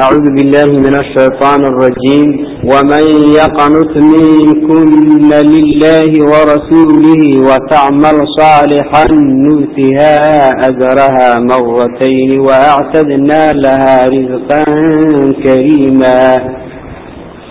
أعوذ بالله من الشيطان الرجيم. ومن يقنت منكن لله ورسوله وتعمل صالحا نؤتها أجرها مرتين وأعتدنا لها رزقا كريما.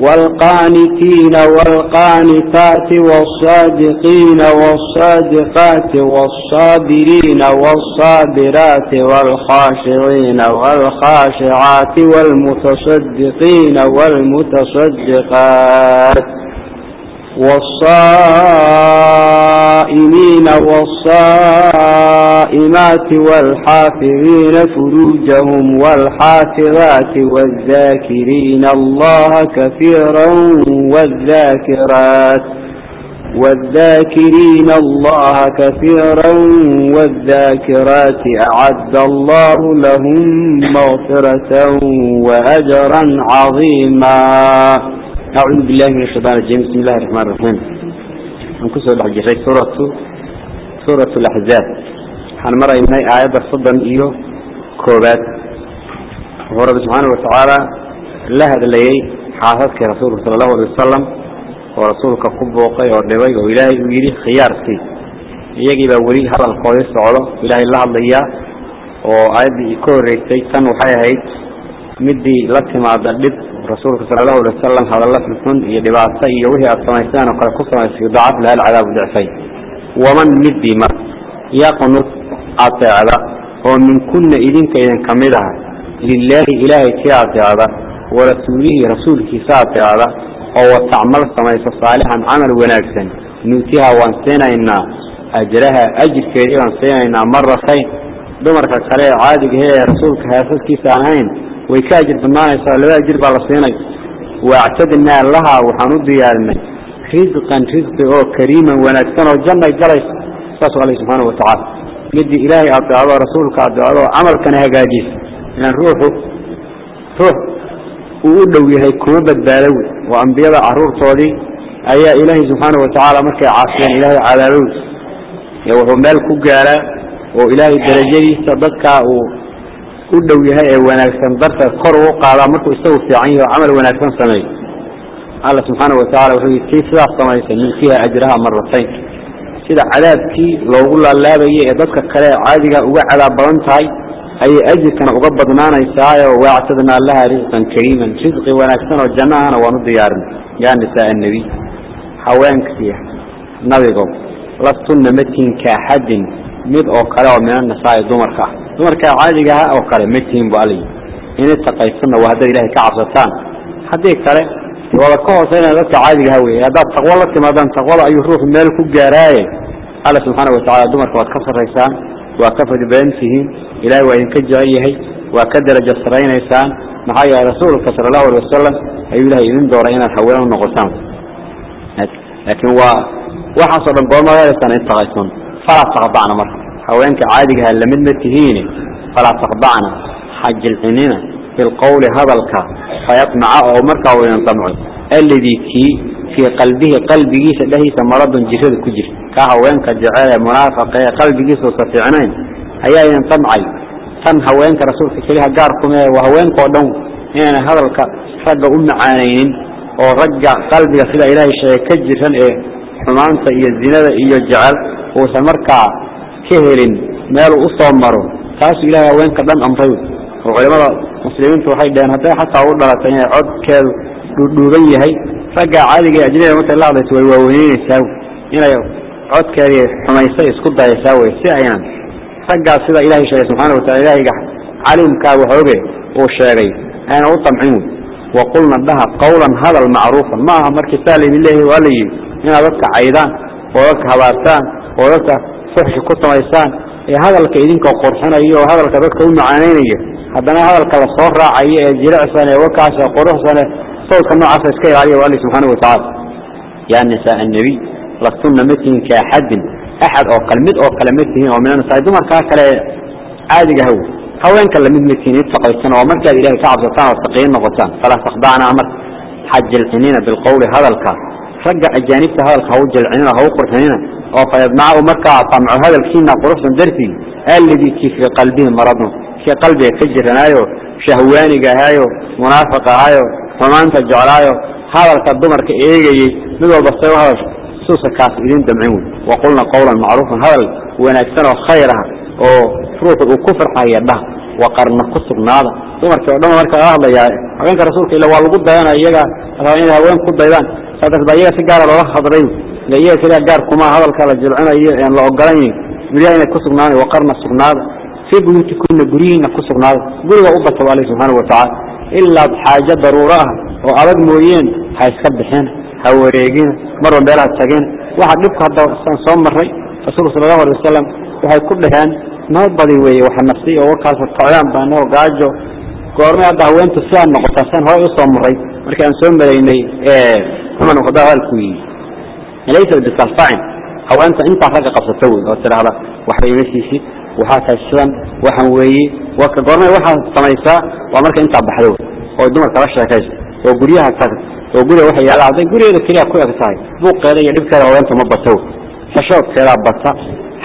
والقانتين والقانتات والصادقين والصادقات والصابرين والصابرات والخاشعين والخاشعات والمتصدقين والمتصدقات والصائمين والصائمات والحافظين فروجهم والحافظات والذاكرين الله كثيرا والذاكرات والذاكرين الله كثيرا والذاكرات أعد الله لهم مغفرة وأجرا عظيما أعوذ بالله من الشيطان الرجيم بسم الله الرحمن الرحيم نكسر الحجرين سورة سورة الأحزاب حنمر إنها آيات الصدن إيو كوبات ورب سبحانه وتعالى لها اللي حافظك رسوله صلى الله عليه وسلم ورسولك قبوقي والنبي وإلهي ويري خيارتي يجب أولي هذا القوي الصعودة إلهي الله الله إياه وآيات كوريتي كان وحيهي مدي لكما عبد الدب rasuulka sala allahu alay wasalam hadalla xunxun iyo dhibaato iyo wixii aad samaysteen oo kale ku samaysay dacaf laha alcadaabu dicfay. Waman midii mar yaqnut ateecda oo minkunna idinka idin ka mid aha lilaahi ilaahay kii ateecda warasuulihi rasuulkiisa ateecda oo watacmal samayso saalixan camal wanaagsan. Nuutiha waan siinaynaa ajraha ajirkeedii baan siinaynaa maratayn dumarka kale ee caadiga ee rasuulka heesaskiisa aan ahayn way ka ajir badnaanaysaa laba ajir baa la siinay. Waactadnaa lahaa waxaan u diyaarinay risqan risqi oo kariiman wanaagsan oo jannay galaysa saasuu alle subxaana watacaala midii ilaahay adeecdo rasuulka adeecdo camalkana hagaajisa inaan ruuxu ruux uu u dhow yahay kuma badbaado wey oo ambiyada caruurtoodii ayaa ilaahay subxaana watacaala markay caasiyeen ilaahay cadaabowd ee wuxuu meel ku gaaraa oo ilaahay darajadiisa dadkaa uu u dhow yahay ee wanaagsan darteed kor ugu qaadaa markuu isagu fiican yahay oo camal wanaagsan sameeyo. Alla subxaana watacaala wuxuu yidhi tii sidaas samaysay nuutiha ajraha maratayn sida cadaabkii loogu laalaabayay ee dadka kale ee caadiga uga cadaab badan tahay ayay ajirkana uga badnaanaysaayo waactadnaa laha risqan kariiman. Risqi wanaagsan oo janno ahna waan u yaa nisaa annebiy haweenkii nabigo lastunna matiin kaaxadin mid oo kale oo min annisaai dumarka ah dumarka caadigaha oo kale ma tihin bu alay in itaqaysanna waa haddaad ilahay ka cabsataan. Haddii kale waada ka hooseyna dadka caadigaha wey haddaad taqwo la timaadaan taqwada ayuu ruuxu meel ku gaaraaye. Alla subxaana watacaala dumarka waad ka sarraysaan waa ka fadli badan tihiin. Ilahay waa idinka jecel yahay waa ka darajo saraynaysaan. Maxaa yeelay rasuulka sala allahu alay wasalam ayuu ilahay idin dooray inaad haween u noqotaan. Laakiin waa waxaasoo dhan goorma helaysaan intaqaysan falaa taqdacna marka haweenka caadigaha ah la mid ma tihiine falaa taqdacna ha jilcinina bilqowli hadalka fayatmaca oo markaa uu idin damco alladii kii fii qalbihi qalbigiisa dhexdiisa maradun jirada ku jira kaa haweenka jecel ee munaafaqa ee qalbigiisa uusa fiicnayn ayaa idin damcay tan haweenka rasuulka keliha gaarkume wa haweenkao dhan inayna hadalka ragga u macaanaynin oo ragga qalbiga sidaa ilaahay sheege ka jiran ee xumaanta iyo zinada iyo jecel uusan markaa ka helin meel uu soo maro. Taasu ilaahay haweenka dhan amray. Oo culimada muslimiintu waxay dhaheen hadday xataa u dhalatay inay codkeedu dhuudhuuban yahay ragga caadiga ee ajnida markay la hadlayso way waaweyneysaa inay codkeedii xumaysa isku dayaysaa wey. Si aynan raggaas sida ilaahay sheegay subxaana wataala ilaahayga calimkaaga hooge uu sheegay ayna u damcin wey. Waqulna dhaha qawlan hadal macruufan. Ma aha markii saa laydin leeyahay waa la yidhi inaad dadka caydaan oo dadka habaartaan oo dadka fuxshi ku samaysaan ee hadalka idinka qurxinaya oo hadalka dadka u macaanaynaya haddana hadalka la soo raacaya ee jilicsan ee wakaas ee quruxsane sawdka noocaasa iska ilaaliya waa alla subxaanahu watacaala yaa nisaa annebiy lastunna ma tihin kaaxadin axad oo kale mid oo kale ma tihin oo mina nisaa dumarkaa kale caadiga haw haweenka la mid ma tihin ittaqaysan oo markaad ilahay ka cabsataan oo taqiyo noqotaan. Falaa takhdacnaa marka ha jilcinina bilqowli hadalka hadalkiina quruxsan dartii alladii kii fii qalbihi maradun. Kii qalbiga ka jiranaayo shahwaaniga ahaayo munaafiq ahaayo xumaanta jeclaayo hadalka dumarka eegayey mid walba say u hadasho suusa kaas idin damcin wey. Waqulna qawlan macruufan hadal wanaagsan oo khayr ah oo ruuxu uu ku farxaya dhah waqarna ku sugnaada. Dumarkii oo dhan marka laga hadlayaa haweenka rasuulka ila waa lagu dayanaya iyaga rabaa inay haween ku daydaan adag baa iyaga si gaara ah looga hadlay ila iyaga keliya gaar ah kuma hadalka la jilcinayo en la ogolanayn guryaha inay ku sugnaana waqarna sugnaada. Fii buyuutikuna guryihiina ku sugnaada. Guriga u bata waa aleh subxaana watacaala ilaa xaajo daruuro ah oo adag mooyeen ha iska bixina ha wareegina mar walba meelaha tagina waxaa dhibku hadda soo marray rasuulku sala allahu alay wasalam waxay ku dhaheen nabadbadi weeye waxa nafsiy oo warkaasa tocdaan baanoo gaajo. Goormay hadda haweentu si aan noqotaa saan horay u soo maray marka aan soo maraynay هم نقضاها الكوي ليس بالصفاعين أو أنت أنت حاجة قصتوي أو ترى هذا وحي مسيسي وحاكا السلام وحن وي وكا قرنا وحا سميسا ومركا أنت بحلو ودمر كرشا كيس وقريها كذا وقريها وحي على عضي قريها كلها كوية كتاي بوق هذا يدب كذا وأنت مبطو فشوك كذا بطا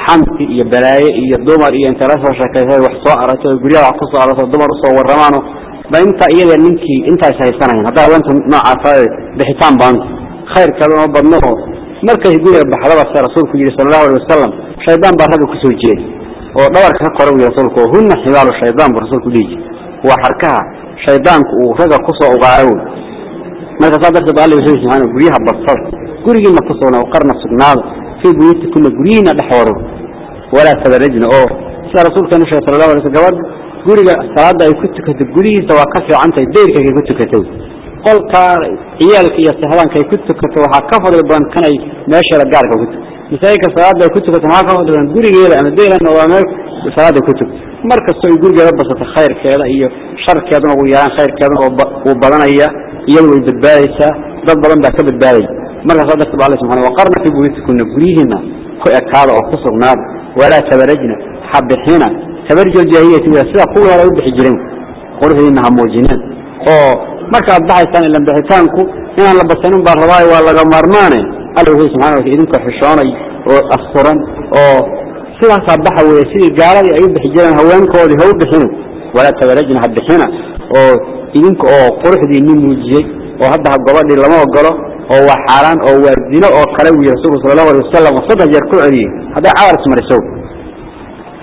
حمتي يا بلاي يا دمر يا انت راسه شكاية وحصاء راسه قريها وحصاء راسه دمر صور رمانه ba inta iyaga ninkii intaas haysanayn haddaa haweenka noocaasa bixitaan baan khayr kale oo badno. Markay guriga baxdaba se rasuulku yihi sala allahu alay wasalam shaydaan baa ragga ku soo jeeda oo dhabarka ka kora buyi rasuulku oo hunna xibaalu shaydaan buu rasuulku dhihi jir waa xarkaha shaydaanku uu ragga ku soo ugaaro wey marka saa darteed alla wuxuu subxaana guryaha badsada gurigiina ku sugna oo qarna sugnaada fii buyuutikuna guryihiina dhexwada walaa tabarajna oo. Sida rasuulkanu sheegay sala allahu alay slm gabadha guriga salaada ay ku tukato gurigiisa waa ka fiicantay deerka ay ku tukato qolka ciyaalka iyo sahlanka ay ku tukato waxa ka fadli badan kan ay meesha la gaarka ku tukato misaayka salaada ay ku tukato waxa ka fadli badan? Gurigeeda ama deelan oo meel salaada ku tukato markasta ay gurigeeda basato khayrkeeda iyo sharkeedana ugu yaraan khayrkeeda oo badanaya iyadu way badbaadaysaa dad badan baa ka badbaadaya. Marka sadarta Allah subhanahu wa qarna fi buyutikuna guriyina ku ekaada oo ku sugnaada. Wala tabarajna habixina tabarjul jahiyati wa sida kuwa hore u bixi jireen qorxiina ha muujineen. Oo markaad baxaysaan ila bixitaanku inaan la basanin baa rabaa waa laga maarmaane alla wuxuu subxaanahu wa ta'ala idinka xishoonay oo asturan oo sidaas baxa weeye sidii gaaladii ay u bixi jireen haweenkoodii ha u bixin. Wala tabarajna ha bixina. Oo idinka oo quruxdiinni muujiyey oo hadda gabadhii lama ogolo oo waa xaaraan oo waa zino oo kale wiyi rasuulku sallallahu alayhi wasallam oo saddex jeer ku celiyey hadday cawar ismariso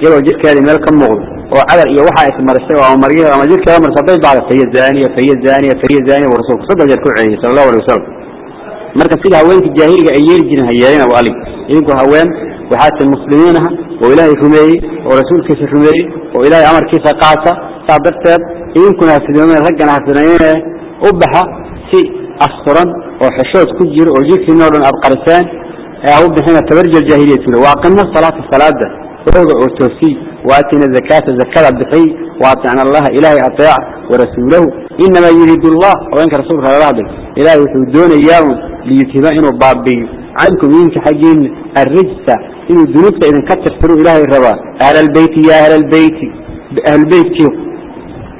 iyagoo jidhkeeda meel ka muuqdo oo cadar iyo waxa is oo mar ama jidhkeeda marsaday bacda fahiya zaaniya fahiya zaaniya fahiya zaaniya buu rasuulku saddex jeer ku celiyey sala allahu alay wasalam marka sida haweenkii jaahiliga ay yeeli jirin ha yeelina waa alig. Idinku haween waxaatan muslimiin aha oo ilaahay rumeeyey oo rasuulkiisa rumeeyey oo ilaahay amarkiisa qaata. Saa darteed idinkuna hafidoomen raggana hafidoomeene u baxa si asturan oo xeshood ku jiro oo jidhkiina dhan aad qariseen ee ha u bixina tabarjal jaahiliyat waa qimo salaata salaada oga oo toosiyey waatina zakaata zakada bixiyey. Waaticna allaha ilaahay ateeca warasuulahu inamaa yuriid allah haweenka rasuulka lala hadlay. Ilaahay wuxuu doonayaaun liyudhiba inuu baabiiyo. Cankum idinka xaggiina arrijsa inuu dunuubta idinka tirtiru ilaahay rabaa ahlalbeyti ya ahlalbeyti ahlbeytkii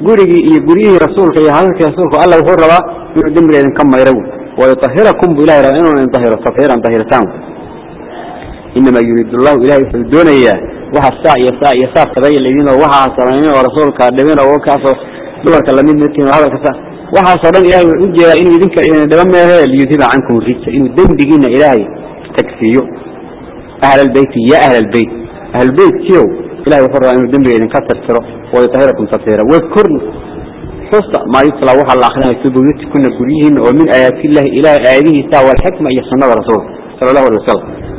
gurigii iyo guryihii rasuulka iyo hadalkii rasuulka alla wuxuu rabaa inuu dembiga idinka mayro. Wayuahirakum buu ilahay rabaa inuu idin dahiro tahiran dahiritaan إنما يريد الله إلهي يحدون إياه waxa saa iyo saa iyo saa saday leedin oo waxa sameeyay oo rasuulka dhaween oo kaasoo dumarka la mid midkiin hadalka saa waxaasoo dhan ilahay wuxuu ujeedaa inuu idinka dhaba meehe liyudhiba cankum rijsa inuu dembigiina ilaahay tagsiiyo ahl albeyti ya ahl albeyt ahlbeytkiyow ilahay wuxuu rabaa inuu dembiga idinka tirtiro wayutahirakum tathiira wadkurna xusa maa yutla waxaa la akrinaya fii buyuutikuna guryihiina oo min aayaati illahi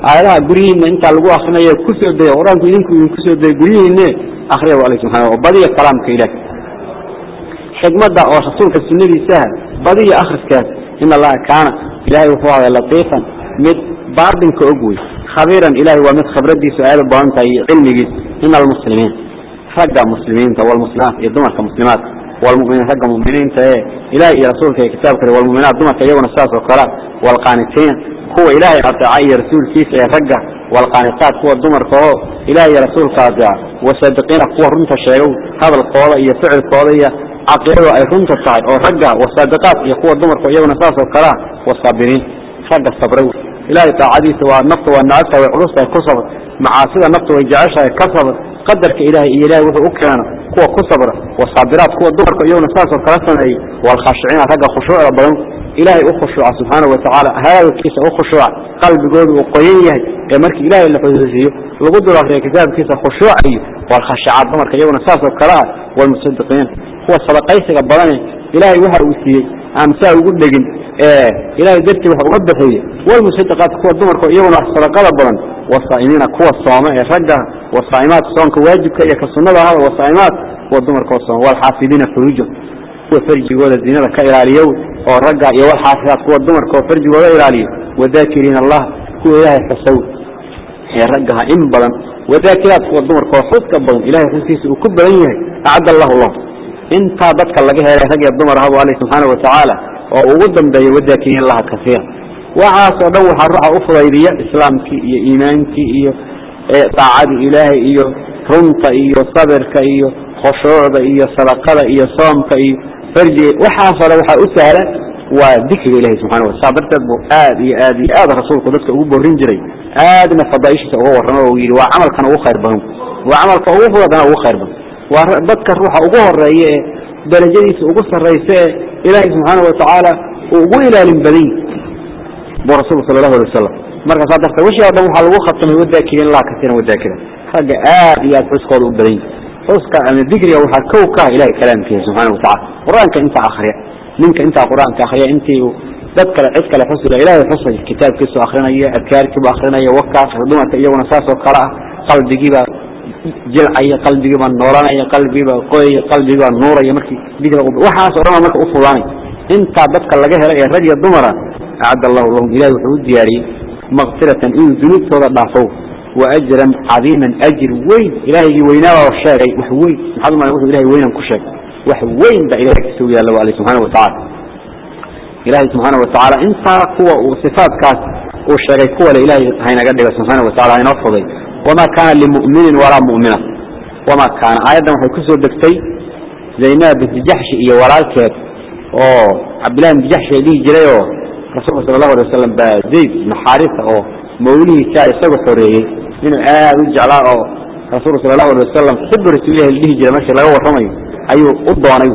aayadaha guryihiina intaa lagu akrinayo ku soo daya qur'aanku idinku idinku soo daya guryihiine akriya alle subxana oo badiya kalaamka ilahi xikmada oo rasuulka sunadiisaha badiya akriskaas in allaha kaana ilahay wuxuu ahay latiifan mid baadinka og wey khabiiran ilahay waa mid khibradiisu aada u badan tahay iyo cilmigiis. In almuslimiin ragga muslimiinta walmuslimaat iyo dumarka muslimaadka walmuminiin ragga muminiinta ee ilahay iyo rasuulka iyo kitaabka walmuminaat dumarka iyaguna sidaas oo kale walqaanitiin kuwa ilaahay ateeca iyo rasuulkiisa ee ragga walqaanitaat kuwa dumarka oo ilahay iyo rasuulka ateeca wasaadiqiina kuwa runta sheegow hadalkooda iyo ficilkooda iyo caqiidadu ay runta tahay oo ragga wasaadiqaat iyo kuwa dumarka iyaguna sidaas oo kalea wasaabiriin ragga sabray ilahay taacadiisa waa nafta waa nacabta way culustahay ku sabr macaasida kuwa ku sabra wasaabiraat kuwa dumarka iyaguna sidaas oo kala sameeyey walkhaashiciina ragga khushuucda badan ilaahay u khushuuca subxaana watacaala hadalkiisa u khushuuca qalbigoodu uu qoyan yahay ee markii ilaahay la xusuusiyo lagu dul akriya kitaabkiisa khushuuca iyo walkhashacaad dumarka iyaguna saas oo kale ah walmusadiqiin kuwa sadaqaysiga badane ilaahay waxa uu siiyey aan saa ugu dhegin ee ilaahay dartii wax uga bixiyey walmusadiqaat kuwa dumarka iyaguna sadaqada badan wasaa'imiina kuwa sooma ee ragga wasaa'imaat soonka waajibka iyo ka sunnada ahada wasaa'imaat kuwa dumarka oo sooma walxaafidiina furuuja kuwa farjigooda zinada ka ilaaliyo oo ragga iyo walxaafidaat kuwa dumarka oo farjigooda ilaaliyo wadaakiriina allah kuwa ilaahay xusow ee raggaha in badan wadaakiraat kuwa dumarka oo xuska badan ilahay xuskiisa uu ku badan yahay acadda allahu lahu intaa dadka laga helay rag iyo dumar ahabu waxaasoo dhan waxaa ruuxa u fudaydiya islaamkii iyo iimaankii iyo daacadii ilaahay iyo runta iyo sabirka iyo khushuucda iyo sadaqada iyo soomka iyo farjiga waxaasoo dhan waxaa u sahla waa dikriga ilahi subxana wata saa darteed buu aad iyo aad iyo aad rasuulku dadka ugu borin jiray. Aadna fadaaishiisa uga warramo o yidhi waa camalkan ugu khayr badan. Waa camalka ugu fudadana ugu khayr badan. Waa dadka ruuxa ugu horreeya ee darajadiisa ugu sarraysa ee ilaahay subxaana watacaala uu ugu ilaalin badan buu rasuulku sala allahu alay wasalam marka saa darteed wixii o dhan waxaa lagu khatamay wadaakirin laha kasiiran wadaakira ragga aad iyo aad xuskooda u badan xuska ama dikriga waxaa kow ka ah ilahay kalaamkiisa subxaana watacala qur'aanka intaa akriya ninka intaa qur'aanka akriya intii dad kale cid kale xusila ilahay xusay kitaabkiisu akrinaya adkaarkiibu akrinaya wakaas dumarka iyaguna saas oo kale ah. Qalbigiibaa jilcaya qalbigiibaa noolanaya qalbigiibaa qoyaya qalbigiibaa nuuraya. Markii dikriga waxaas o dhan marka u fudaanay intaa dadka laga helay ee rag iyo dumara acad allahu lahum ilahi wuxuu u diyaariyey makfiratan inuu dunuubtooda dhaafow wa ajran cadiiman ajir weyn. Ilahaygii weynaabaa sheegay wax weyn. Maxaad umala wuxuu ilahay weynan ku sheegay. Wax weyn baa ilahay kasta u yaalla ale subxaana watacala ilahay subxaana watacaala intaa kuwa uu sifaatkaas uu sheegay kuwale ilahay haynaga dhiga subxaana watacala haynoo fuday. Wamaa kaana limu'minin walaa mu'mina. Wamaa kaana aayaddan waxay ku soo degtay zaynab binti jaxshi iyo walaalkeed. Oo cabdillahi binti jaxshi ay dhihi jiray oo rasuulka sala allahu alay wasalam baa zayd naxaarisa oo mawlihiisa isagu xoreeyey inuu aad u jeclaa oo rasuulka sala allahu alay wasalam xibu rasuulillahi la dhihi jiray markii laga warramayo ayuu u doonay.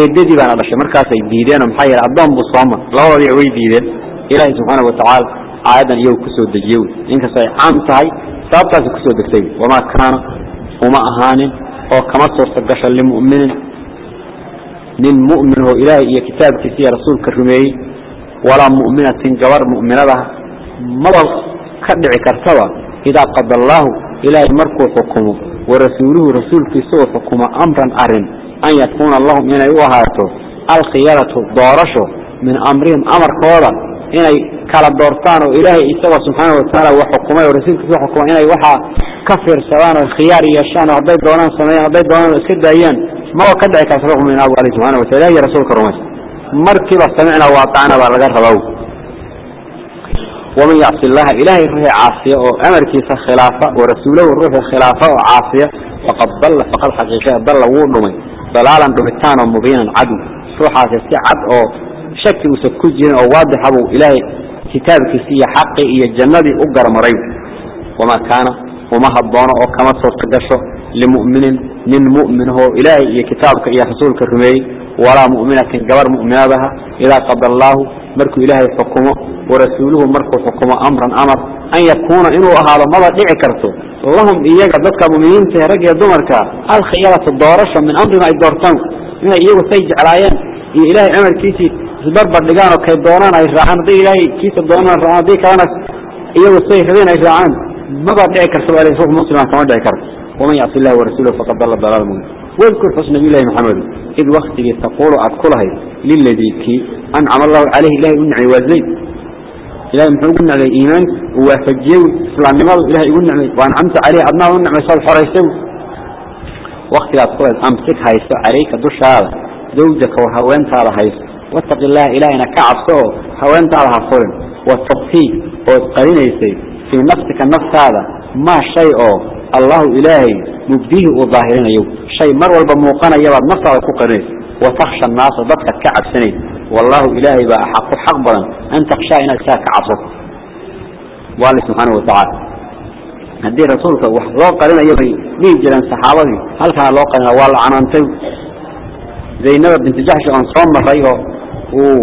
Eedadii baana dhashay markaasay diideen oo maxaa yeele addoon buu sooma labadii way diideen. Ilaahay subxaana watacaala aayaddan iyagu ku soo dejiye wy ay caam tahay sababtaasi ku soo degtay wamaa kaana uma ahaanin oo kama suurta gasho limu'minin nin mu'min oo ilaahay iyo kitaabkiisa iyo rasuulka rumeeyey walaa mu'minatin gabar mu'minadaha maba ka dhici kartaba idaa qada allaahu ilaahay markuu xukumo warasuuluhu rasuulkiisa uu xukumo amran arrin an yakuuna lahum inay u ahaato alkhiyaratu doorasho min amrihim amarkooda inay kala doortaan oo ilaahay isagoo subxaana watacaala wa xukumay oo rasuulkiisa xukuma inay waxaa ka fiirsadaan oo khiyaar yeeshaan oo hadday doonaan sameeyaan hadday doonaan iska daayaan maba ka dhici karta ruux min abu ali subxana watala ilahi rasuulka rumaysa markiiba samicna waatacna baa laga rabaa. Waman yacsi illaha ilaahay ruuxii caasiya oo amarkiisa khilaafa wa rasuulahu ruuxii khilaafa oo caasiya faqad dalla faqad xaqiiqaya dalla wuu dhumay. Dalaalan dhumitaan mubiinan cadu ruuxaasi si cad oo shaki uusan ku jirin oo waadixa buu ilaahay kitaabkiisi iyo xaqii iyo jannadii u garmaray. Wamaa kaana uma haboono oo kama suurta gasho limu'minin nin mu'minahoo ilaahay iyo kitaabka iyo rasuulka rumeeyey walaa mu'minatin gabar mu'minadaha idaa qada allaahu markuu ilaahay xukumo warasuuluhu markuu xukumo amran amar an yakuuna inuu ahaado maba dhici karto. Lahum iyaga dadka mu'miniinta rag iyo dumarka alkhiyaratu doorasho min amrima ay doortaan. Inay iyagu say jeclaayeen iyo ilaahay amarkiisii isbarbar dhigaan oo kay doonaan ay raacaan. Hadday ilaahay kiisa doonaan raacaan. Haddii kalena iyagu say rabeen ay raacaan. Maba dhici karto baa ruux muslima kama dhici karto. Waman yacsi illahi warasuulahu faqad dalla dalaala mubin واذكر حسن بالله محمد. إذ وقت تقول أدخلها للذي كي أنعم الله عليه إلهي أنعي وزيد إلهي محمد قلنا على إيمان وفجيو. إسلام نمر إلهي قلنا عليه وأنعمت عليه أبناء أنعم صالح ريسو وقت أدخلها أمسك هايسو عليك دوش هذا زوجك وهوانت على هايسو واتق الله إلهينا كعبسو هوانت على هفورن. والتبتي وقرين في نفسك النفس هذا. ما شيء. allahu ilaahay mubdihi uu daahirinayo shay mar walba muuqanayabaad naftaada ku qarinaysa watakhsha annaasa dadkaad ka cabsanayd. Wallaahu ilaahay baa axaqu xaq badan. An takshaa inaad saa ka cabsato waa alle subxaanahu watacaala haddii rasuulka wax loo qarinayo bay dhihi jireen saxaabadii halkaana loo qarinaa waa la canaantay zaynaba bintu jaxshi oon soo maray oo uu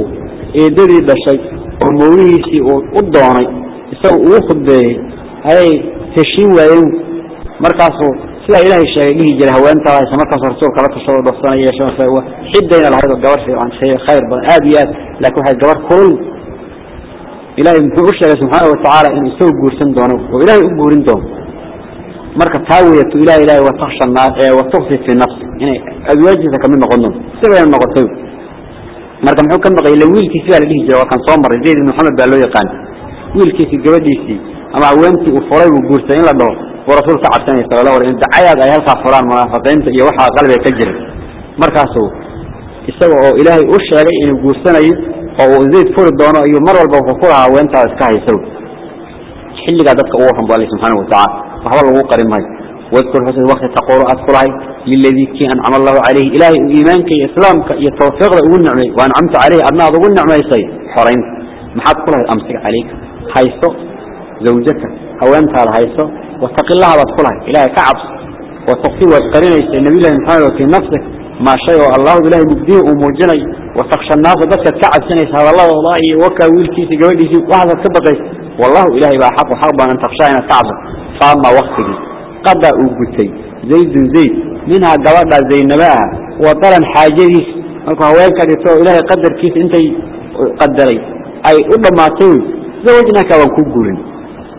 eedadii dhashay oo mooyihiisii uu u doonay isagoo ugu khudbeeyey ayay heshiin waayeen markaasuu sidaa ilaahay sheegay dhihi jira haweenta haysa markaasuu rasuulka la tashadoo dhofsanaya sheekhay waa xidayna lahayd oo gabar fiican shay khayr badan aad iyo aad laakiin waxay gabar kulul. Ilaahay muxuu u sheegay subxaana watacaala inuu isagoo guursan doono oo ilaahay u guurin doono. Marka taa weyatu ilaah ilahay wataksha naa ee watukfi fii nafsi inay azwaajiisa ka mid noqon doonto sibayna noqotay. Marka muxuu ka maqay ila wiilkiisi baa la dhihi jira waa kan soo maray zayd ibn maxamed baa loo yaqaan. Wiilkiisii gabadhiisii ama haweentii uu furay uu guurtay in la dhaho buu rasuulka ka cabsanaya sal la ala dacayaad ay halkaa furaan munaafiqiinta iyo waxaa qalbiga ka jira. Markaasuu isaga oo ilaahay u sheegay inuu guursanayo oo uu zayd furi doono iyo mar walba wuxuu furahaa haweentaada iska haysow xilligaa dadka ugu waran bu alla subxaana watacaala waxba lagu qarin maayo wadkur xusid wakti taqooro aad kulahay liladii kii ancama allahu calayhi ilaahay uu iimaanka iyo islaamka iyo tawfiiqda ugu nicmay wa ancamta calayhi adna aad ugu nicmaysay xoraynta maxaad kulahayd amsig calayka hayso zawjaka haweentaada hayso wataqi illaha baad ku lahay ilaahay ka cabso wa tukfi waad qarinaysa nabiyllahi maxamed oo fii nafsik maa shay oo allah ilahay mugdihi uu muujinayo wataksha naasa dadkaad ka cabsanaysa hadalladooda iyo wakaa wiilkiisa gabadhiisii waxaasaad ka baqaysa wallahu ilahay baa xaqu xaq badan an takshaa inaad ka cabso faamaa waktigii qadaa uu gutay zaydun zayd minhaa gabadha zaynaba ah wa dalan xaajadiisa markuu haweenka dhito oo ilaahay qadarkiisa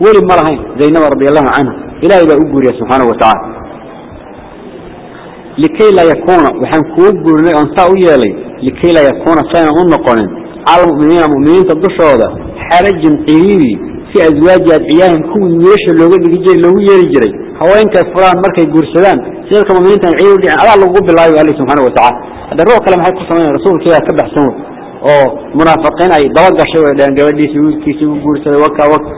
weli ma lahayn zaynaba radiallahu canha ilaahay baa u guuriya subxaana watacaala likay laa yakuuna waxaan kuu guurinay oon saa u yeelay likay laa yakuuna saynan u noqonin cala muminiina muminiinta dushooda xarajun ciriiri fi aswaaji adciyaahim kuwii wiilasha looga dhigi jiray loogu yeeri jiray. Haweenkay furaan markay guursadaan si dadka muminiintaan ciiri udhicin adaa lagugu bilaayo alla subxaana watacaala hadda roo kale maxay ku samayn rasuulkiibaa ka baxsan wey oo munaafiqiin ay daba gashay gabadhiisi wiilkiisii u guursaday waka waka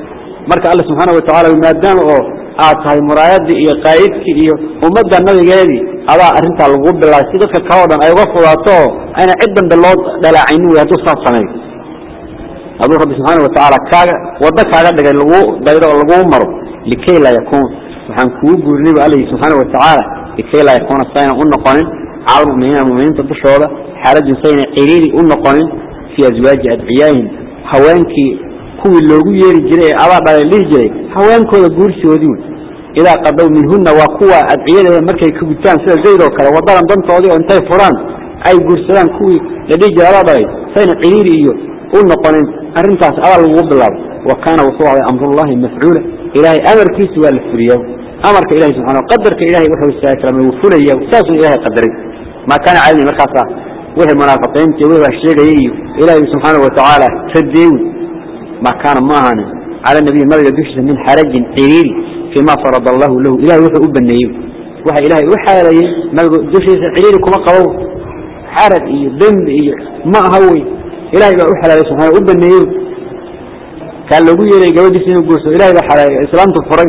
marka alla subxaana watacaala maadaama oo aad tahay muraayadii iyo qaa'idkii iyo ummadda nabigeedii adaa arrintaa lagu bilaabay. Si dadka kaleo dhan ay uga fudaato ayna cid dambe loo dhalaacinin wey hadduu saas sameeyo hadduu rabbi subxaana watacaala kaaga waddo kaaga dhigay laguu daydo oo laguu maro likay laa yakuun. Waxaan kugu guurinay ba alla yidhi subxaana watacaala likay laa yakuuna sayna u noqonin cala lmuminiina muminiinta dushooda xaaladun sayna ciriiri u noqonin fii aswaaji adciyaahim haweenkii kuwii loogu yeeri jiray ee abaa dhalay dhihi jiray haweenkooda guursigoodii idaa qadaw minhunna waa kuwa adciyadeeda markay ka gutaan sida zayd oo kale wadaran dantoodii oo intay furaan ay guursadaan kuwii la dhihi jiray abaa dhalay sayna qiriiri iyo u noqonin arrintaas abaa lagu bilaabo wa kaana wuxuu ahay amrullahi mafcuula. Ilaahay amarkiisu waa la fuliyaa amarka ilahay subxana qadarka ilahay wuxuu istaagay wuu fulaya saasuu ilaahay qadaray ma kaana caadi markaasa wixii munaafiqiintii wixii sheegayay iyo ilaahay subxaanahu wa tacaala radeewi ما كان معهن على النبي مرة دوشة من حرج عريري فيما فرض الله له إلهي وحي أبنيه وحي إلهي وحي علي مرة دوشة عريري كما قالوا حرج إيه ذنب إيه ما هوي إلهي بقى وحي علي سبحانه أبنيه كان لو يري جوادي سنة قرصه إلهي بقى على إسلام تفري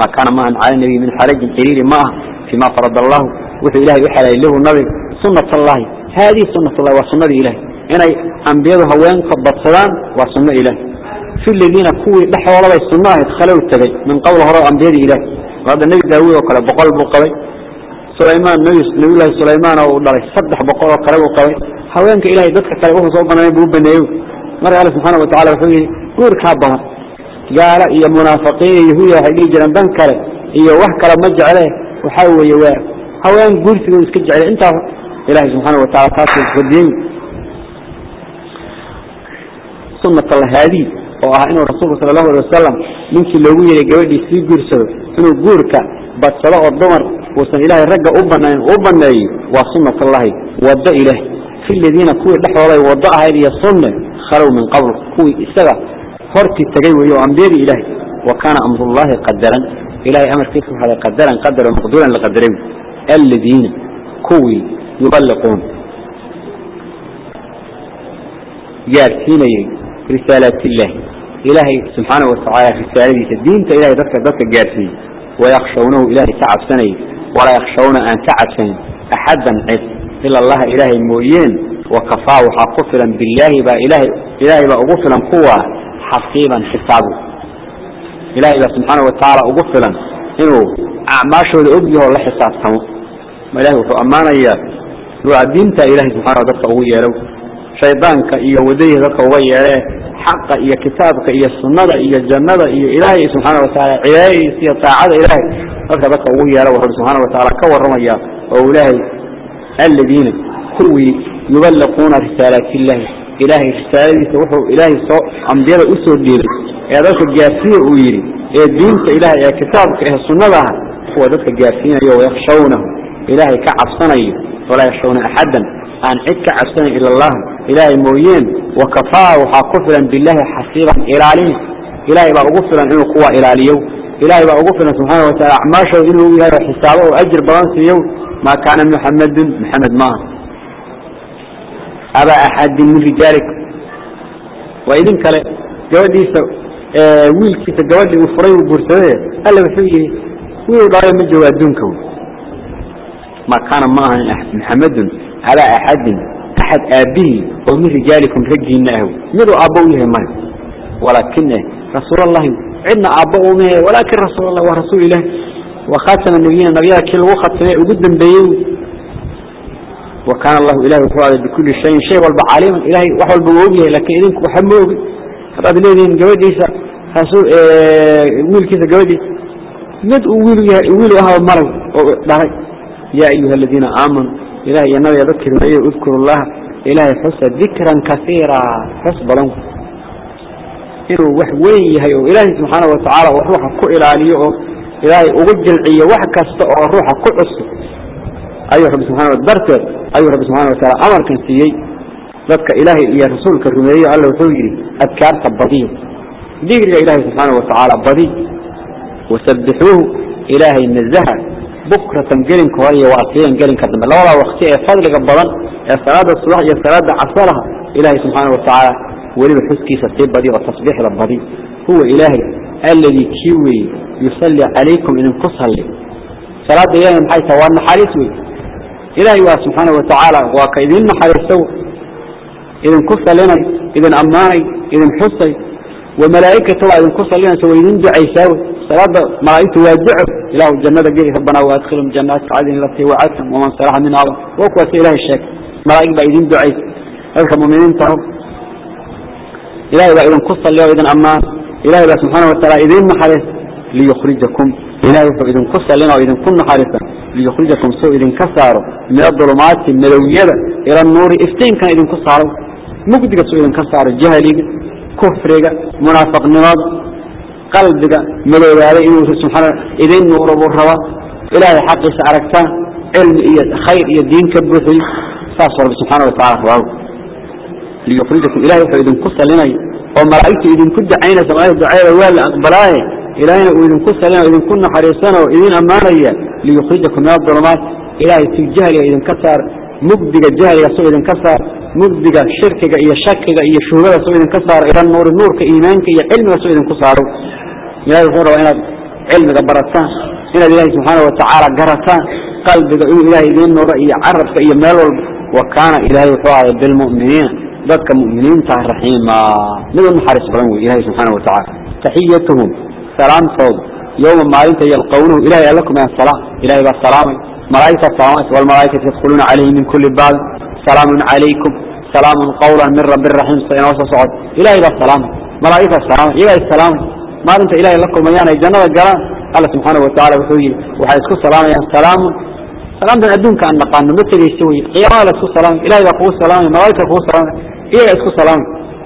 ما كان معهن على النبي من حرج عريري معه فيما فرض الله وحي إلهي وحي علي له النبي سنة الله هذه سنة الله وسنة إلهي إني أنبياء هوان قبض وسنة إلهي في الذين كوي دحوا الله السنة يدخلوا التبي من قول هراء أنبياء إله وهذا النبي داوود وقال بقال بقال sulaymaan nabi nabiyullaahi sulaymaan oo uu dhalay saddex boqol oo kale uu qabay haweenka ilaahay dadka kale wuxuu soo banaanay buu u baneeyey marka alle subxaana watacala wuxuu yihi guurkaa badan gaalo iyo munaafiqiin iyo yahuuda waxay dhihi jireen dan kale iyo wax kale ma jecle waxaa weeye waa haween guursiga iska jeclay intaas oo ah inuu rasuulku sala allahu alay wasalam ninkii loogu yeeray gabadhii sii guursado inuu guurka badsado oo dumar uusan ilaahay ragga u banayn u baneeyo waa sunat allahi waddo ilaah fi ladiina kuwii dhexdooday waddo ahayd iyo sunne khalow min qabl kuwii isaga hortii tagay weeye oo ambiyadii ilaahay. Wa kaana amrullahi qadaran ilahay amarkiisa waxaa qadaran qadar oo maqduuran la qadaray aladiina kuwii yuballiquun. Gaarsiinayay risaalaat illahi ilaahay subxaana watacaala risaaladiisa diinta ilahay dadka dadka gaarsiiyey wayakhshawnahu ilaahay ka cabsanayay walaa yakhshawna aan ka cabsanin axaddan cid. Ila allaha ilaahay mooyeen wakafaa waxaa ku filan bilaahi baa ilahay ilaahay baa ugu filan kuwa xasiiban xisaabu. Ilaahay baa subxaana watacaala ugu filan inuu acmaashooda ogyaho la xisaabtamo. Ma ilahay wuxuu ammaanayaa diinta ilahay subxaana dadka ugu yeelow shaydaanka iyo wadadihi dadka uga yeedhee xaqa iyo kitaabka iyo sunnada iyo jannada iyo ilaahay subxaana watacaala cibaadadiisa iyo taacada ilaahay. Dadka dadka ugu yeelo wuxuu subxaana watacaala ka warramaya oo ilaahay aladiina kuwii yuballiquuna risaalaat illahi ilaahay risaaladiisa wuxuu ilaahay soo ambiyada u soo dhiibay ee dadka gaarsiiya uu yidhi ee diinta ilahay ee kitaabka ee sunnada kuwa dadka gaarsiinayo wayakhshawnahu ilaahay ka cabsanayo walaa yakhshawna axaddan. Aan cid ka cabsanayn ila allah ilaahay mooyeen wakafaa waxaa ku filan bilaahi xasiiban ilaalin. Ilaahay baa ugu filan inuu kuwa ilaaliyo ilaahay baa ugu filan subxaana wataala acmaashooda inuu yahay xisaabo oo ajir badan siiyo maa kaana muxamedun maxamed maaha abaa axadin min rijaalikum waa idin kale gabadhiisa wiilkiisa gabadhii uu furay uu guursadee alla wuxuu yihi wiil dhalay ma joogo adduunka. Ma kaana ma maxamedun abaa axadin axad aabihii oo min rijaalikum raggiina ah miduu aabbo u yahay male walaakin rasuulallahi cidna aabbo umahe walaakin rasuulallah waa rasuul ilahi wa khaatama nabiyiina nabiyada kii lagu khatimay ugu dambeeyey wa kaana allahu ilahi wuxuu aaday bikulli shayin shay walba caliiman ilahay wax walba uu og yahay laakiin idinku waxa ma ogi haddaad leedihiin gabadhiisa uu ilahay iyo nabiga dadkii rumeeyey udkuru llaha ilaahay xusa dikran kasiira. Xus badan. Inuu wax weyn yahay oo ilaahay subxaana watacaala oo ruuxa ku ilaaliyo oo ilaahay ugu jilciyo wax kasta oo ruuxa ku cusub. Ayuu rabbi subxana darteed ayuu rabbi subxana wataala amarkan siiyey. Dadka ilaahay iyo rasuulka rumeeyo alla wuxuu yidhi adkaarta badiya digriga ilaahay subxaana watacaala badi. Wasabixuuhu ilaahay nazaha bukratan gelinka hore iyo waasiyan gelinka dambe labada wakti ee fadliga badan ee salaada subax iyo salaada casalaha ilaahay subxaana watacaala weliba xuskiisa sii badi oo tasbiixda badi huwa ilaahay alladii kii weeye yusalli calaykum idinku salli salaada ilahay maxay tahay waa naxariis wey ilaahay waa subxaana watacaala waa ka idin naxariisto idinku salinay idin ammaanay idin xusay وملائكته وإذن كسر لنا سويدين دعي ساوي صلاة ملائكته وادعوا إله الجنة قيل ربنا وأدخلهم جنات عدن التي وعدتم ومن صلاح من هذا وكوة إله الشاك ملائكة بإذن دعي هذا المؤمنين تروا إلهي وإذن كسر لنا وإذن أمان إلهي سبحانه وتعالى إذن محرس ليخرجكم إلهي وإذن كسر لنا وإذن كنا حارسا ليخرجكم سوء إذن كساروا من الظلمات الملوية إلى النور إفتين كان إذن كساروا مقدق سوء إذن kufriga munaafiqnimada qalbiga madoobaaday inuu subxaana idin nuuro buu raba ilaahay xaqiisa aragtaan cilmi iyo khayr iyo diin ka buuxin. Saas rabbi subxaana watacaala rabaabo liyukhrijakum ilahay wuxuu idinku salinaya oo malaa'igta idinku ducaynaysa malaigta duceeda waa la aqbalaaye. Ilaahayna uu idinku salinaya idinku naxariisanao idin ammaanaya liyukhrijakum min adulumaat ilaahay fi jahliga idinka saara mugdiga jahliga soo idinka saar mugdiga shirkiga iyo shakiga iyo shuhubada soo idinka saaro ila nuuri nuurka iimaanka iyo cilmiga soo idinku saaro. Ilahay wuxuu rabaa inaad cilmiga barataan inaad ilahay subxaana watacaala garataan qalbiga inuu ilahay idiin nuuro iyo carabka iyo meel walba. Wa kaana ilaahay wuxuu ahday bilmuminiina dadka muminiinta ah raxiima mid u badan wey ilahay subxaana watacaala taxiyatuhum salaamtooda yowma maalinta yalqownuhu ilahay alla kumaan salaam. Ilahay baa salaamay. ملائكة السماوات والملائكة يدخلون عليه من كل باب سلام عليكم سلام قولا من رب الرحيم سينا وصعد إلهي السلام ملائكة السلام إلهي السلام ما أنت إلهي لكم ميانا الجنة والجلال الله سبحانه وتعالى وحوي وحيسكو السلام يا سلام سلام من أدونك أن نقان مثل يستوي قيامة لسكو السلام إلهي لكو السلام ملائكة لكو السلام إلهي لكو السلام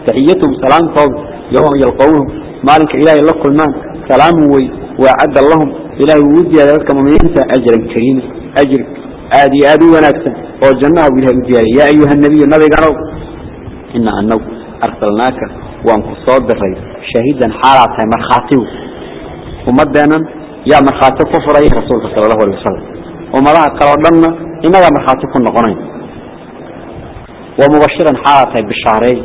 تحيتهم سلام طول يوم يلقونه مالك إلهي لكم مان سلام وي وعد اللهم ilaahay wuu diyaariya dadka muminiinta ajran kariima ajir aada iyo aada u wanaagsan oo jannaha buu ilahay u diyaariya yaa ayuha nabiyu nabiganow ina anagu arsalnaaka waan ku soo diray shaahidan xaalaa tahay markhaatigu ummadeennan yaa markhaati ku furaya rasuulka sala allahu alay wasalam ummadaha kaleo dhanna inagaa markhaati ku noqonayn waa mubashiran xaalaa tahay bishaareey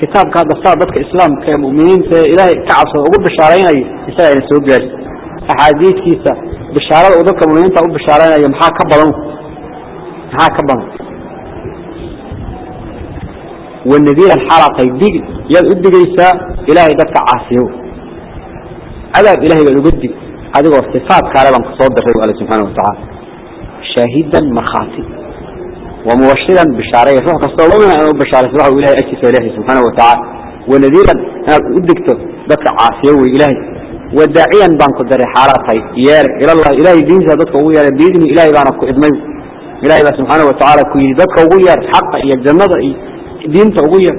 kitaabka hadda saa dadka islaamka ee muminiinta ilahay ilaahay ka cabsada ugu bishaaraynaya isagaa ina soo gaari axaadiidkiisa bishaarada uu dadka muminiinta u bishaaraynayo maxaa ka badan? Maxaa ka badan? Wanadiiran xaalatay digi yaad u digaysaa ilaahay dadka caasiyo. Cadaab ilahay baad uga dig adigoo sifaadkaale baan ku soo diray bu alla subxaana watacaala shaahidan markhaati wamubashiran bishaareeya ruux kastoo mumina inuu bishaarayso waxa ilahay ajirsa ilaahay subxaana watacaala wanadiiran inaad u digto dadka caasiyo wey ilaahay wadaaciyan baan ku daray xaalaatay yeer ilallahi ilaahay diintiisa dadka ugu yeeha biidni ilahay baana ku idmay ilahay baa subxaana watacaala ku yidhi dadka ugu yeer xaqa iyo jannada iyo diinta ugu yeer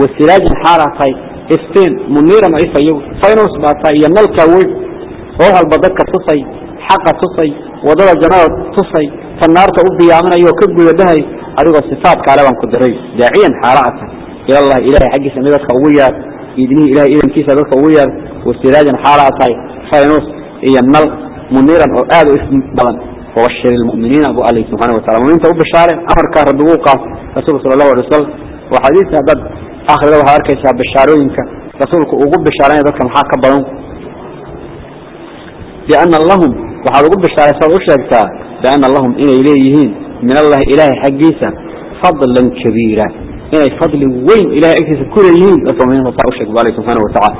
wasilaajin xaalaatay istiin muniiran ifayo finance baatay iyo nalka weyn oo halba dadka tusay xaqa tusay waddada jannada tusay tan u biyaaminaya oo ka gudadahay adigoo sifaad baan ku daray daaciyan xaalaatay ilallahi ilahay xaggiisa midadka ugu yeer idinihii ilahay idankiisa dadka ugu yeedha wasiraajan xaalaa tahay faynuus iyo nal muniiran oo aad u ifbadan wabashir ilmuminiina buu alla subxana watacala muminiinta u bashaare amarkaa rabbi uu rasuulka sala allahu alay wasalam waa xadiidka dad akhrida waxaad arkaysaa bashaarooyinka rasuulku ugu bishaaranaya dadka maxaa ka badan? Bianna lahum waxaad ugu bishaaray saad u sheegtaa bianna lahum inay leeyihiin min allahi ilaahay xaggiisa fadlan kabiira inay fadli weyn ilahay agtiisa ku leeyihiin dad muminina saa u sheegay bu ale subxaana watacaala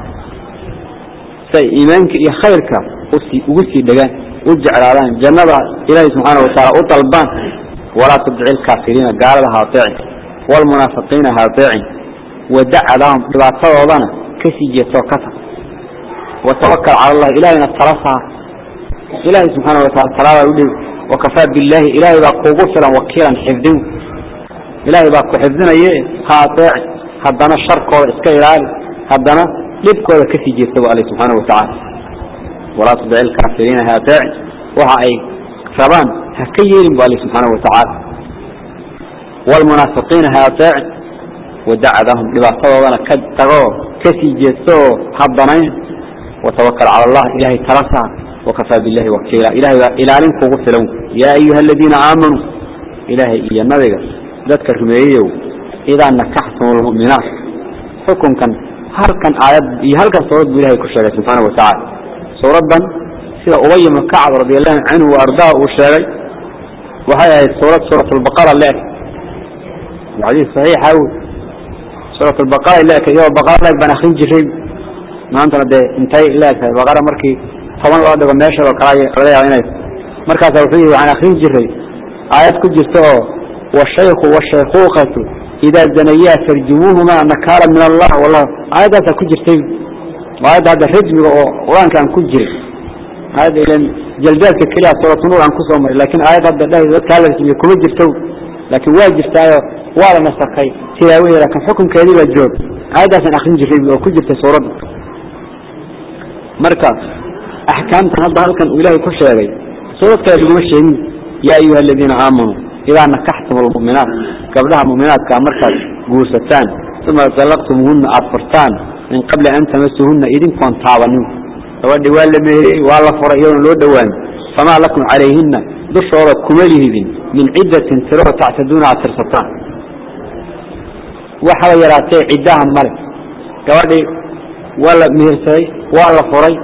siay iimaanka iyo khayrka u sii ugu sii dhegaan u jeclaadaan jannada ilaahay subxaana watacaala u dalbaan. Walaa tubdici lkaafiriina gaalada haateecin waalmunaafiqiina haateecin wadacadaahum dhibaatadoodana ka sii jeetoo ka tag watawakal cala allah ilahayna tala saar. Ilaahay subxaana wataala taladaa udhiib wakafaa billaahi ilaahay baa kuugu filan wakiilan xifdin watacaala waalmunaafiqiina haataaci wadacdahum dhibaatadoodana ka tagoo ka sii jeesto oo habanayn watawakal cala allah ilahay tala saar wakafaa billahi wakiila ilahay baa ilaalin kugu filan yaa ayuha aladiina aamanuu ilaahay iyo nabiga dadka rumeeyeyow idaa nakaxtum lmu'minaat xukunkan halkan aayad iyo halkan suurad ilahay ku sheegay subxaana watacaala suuraddan sida ubay ibnu kacab radiallahu canhu wa uu sheegay waxay ahayd suurad suurat albaqara leeg xadiis saxiixa wey suurat albaqara leeg iyadoo baqara leeg baan akrin jiray. Maantana dee intay leeg tahay baqara markii toban loo dhigo meeshadoo kale laga yaaba inay markaasa wuxuu yihi waxaan akrin jiray. Aayad ku jirta oo washaykhu washaykhuukatu إذا زنيا فرجموهما نكالا من الله والله هذا كجرتي وهذا هذا الرجم وقرآن كان كجري هذا إلى جلدات كلها صورة نور عن كسوم لكن آيات هذا الله كالا يكون جرتو لكن واجب تايو ولا نسقي تلاويه لكن حكم كذب الجوب هذا سن أخرين جري وكجرت صورة مركز أحكام هذا هل كان إلهي كل شيء صورة كذب يا أيها الذين آمنوا إذا نكحتم المؤمنات قبلها مؤمنات كامركز قوستان ثم طلقتمهن أطفرتان من قبل أن تمسهن إذن كون تعوانون فودي ولا مهري ولا فرعيون لو دوان فما لكم عليهن دشورة كمالهذين من عدة تروى تعتدون على ترسطان وحوى يراتي عداها ملك قوادي ولا مهرسي ولا فرعي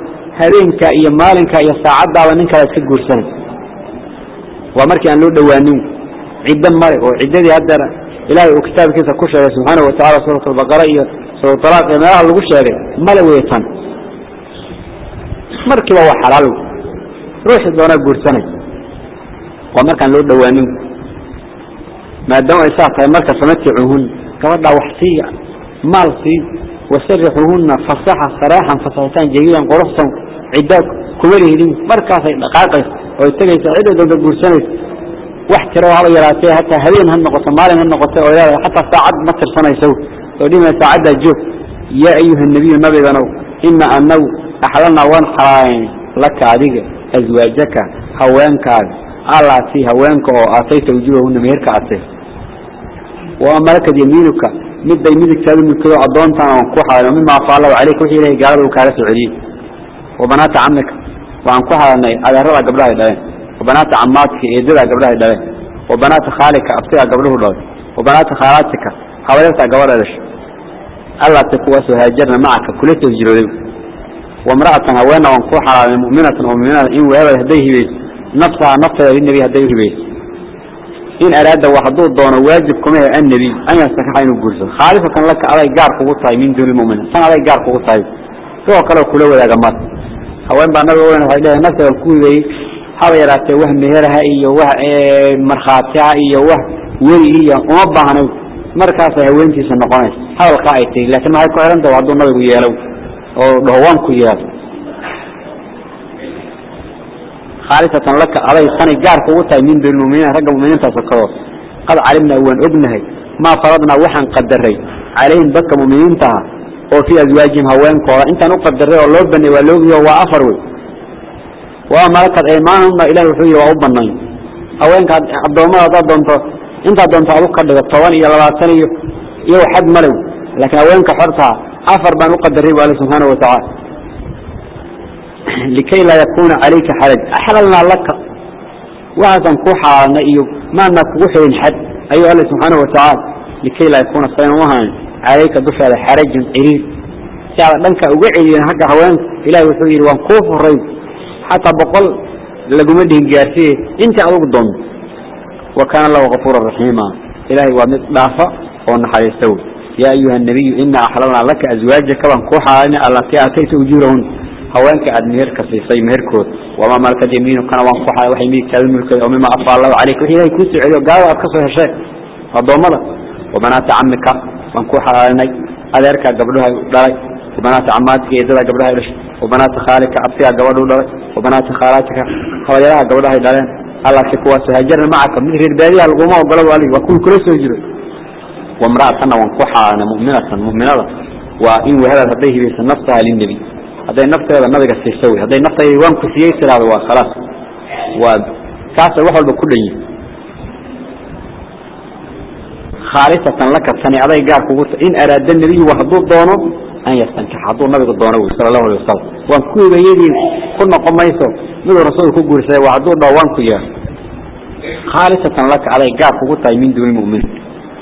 هذينك إيا مالك إيا ساعدها وننك لا تسجور سنة ومركي أن لو دوانون عدة مالك وعدة هذا إلهي وكتاب كيسا كشري سبحانه وتعالى سورة البقرة سورة الطلاق ما أهل كشري ملويتان مركبة وحلال روح الدونا قرساني ومركان لو دوانين ما دام إساءة مركز سمتعهن كبدا وحسية مال سي وسرحهن فصحة صراحا فصحتان جيدا قرصا عداك كمره لي مركز دقائق ويتجي سعيدة دون wax tiro haba yaraatee hataa habeen ha noqoto maalin ha noqoto oo ilaahay hataa saacad ma tirsanayso oo dhima saacaddaa joog yaa ayuha nebiyu nabiganow ina anagu axlalnaa waan xalaaleen laka adiga aswaajaka haweenkaaga allaasi haweenka oo aatayta ujuubahuna meherka aatay. Wa malakad yamiinuka midbay midigtaadu milkado addoontaan oon ku xalan oo mimaa afaalaw caleyka wixii ilahay gaalada uu kaaga soo celiyey wa banaata camika waxaan ku xalanay adeerada gabdhahay dhaleen وبنات عماتك إيدها قبلها إليه وبنات خالك أبطيها قبله الله وبنات خالاتك حواليتها قبلها إليه الله تقوى سهاجرنا معك كلت الجلود وامرأة هوانا وانكوحا مؤمنة ومؤمنة إن وهذا هديه بيه نفسها نفسها للنبي هديه بيه إن أراد وحضور دون واجبكم هي النبي أن يستحق أن يقول خالفة كان لك على جار قوتها من دون المؤمن كان على جار قوتها سوى قالوا كله ولا جماعة هوان بأن نقول أنه إليه نفسه haba yaraatee wax meherha iyo wax markhaatiha iyo wax weri iyo uma baahna markaasay haweentiisa noqonaysa hadalka ay tiri laakiin maxay ku xidhan tahay hadduu nabigu yeelo oo dhahowaanku yeelo khaalisatan laka aday tani gaarka ugu tahay min bilmuminiin ragga muminiintaas oo qad calimnaa waan ognahay maa faradnaa waxaan qadaray calayhim dadka muminiinta ah oo fii aswaajihim haweenkooda. Intaan uqadaray oo loo baneey waa loogiyo waa afar wey waa malakad aymaanahunna ilahi wuxuu yidhi waa u banayn haweenkaad addoommada haddaad doonto intaad doonto abu ka dhigo toban iyo labaatan iyo iyo xad malow. Laakiin haweenka xortaa afar baan u qadaray bu alla subxaana watacaala likay laa yakuuna calayka xaraj. Axlalnaa laka. Waxaasaan ku xaalanay iyo maanaa kugu xidhin xad. Ayuu alla subxaana watacaala likay laa yakuuna sayna u calayka dushaada xarajun ciriir. Si aada dhanka uga celiyeen hagga haweenka ilahi wuxuu yidhi waan kuu furay xataa boqol laguma dhihin gaarsiye inta adugu doonto wa kaana allahu kafuura raxiima ilaahay waa mid dhaafa oo naxariista wey yaa ayuha nabiyu inaa axlalnaa laka aswaajaka baan kuu xaalana allatii aatayta ujuurahun. Haweenka aad meherka siisay meherkood. Wamaa malkad yamiinukana waan ku xaala waxay midigtaada mulkeeda oo mima afaa allahu calayka wixii ilahay kuu soo celiyo gaalada aad hesheen addoommada wabanaata camika baan kuu xalaalanay adeerkaa gabdhaha dhalay. Wabanaata camaadka eedada gabdhaha dhashay wabanaata khaalika abtiga gabadhu dhalay wabanaata khaalatika hawayaraha gabdhaha dhaleen Allah si kuwa sahajarna macaka mid reer baadiya laguma ogolo wali waa kun kula soo jiro wamraatana waan ku xaalana mu'minatan mu'minada waa in wahada haday hibaysa naftaha lin nabi هذا النفط هذا النبي قد يسوي هذا النفط يوان كسيه سراب وخلاص وكاسة وحول بكل شيء خالصة لك الثاني هذا يقال قوت إن أراد النبي an yastankax hadduu nabiga doono wy sala allahu alay wasalam waan ku ebayadiin ku noqon mayso miduu rasuulka ku guursaday waa hadduu dhaho waan ku yeer khaalisatan laka aday gaar kugu tahay min duuni muminiin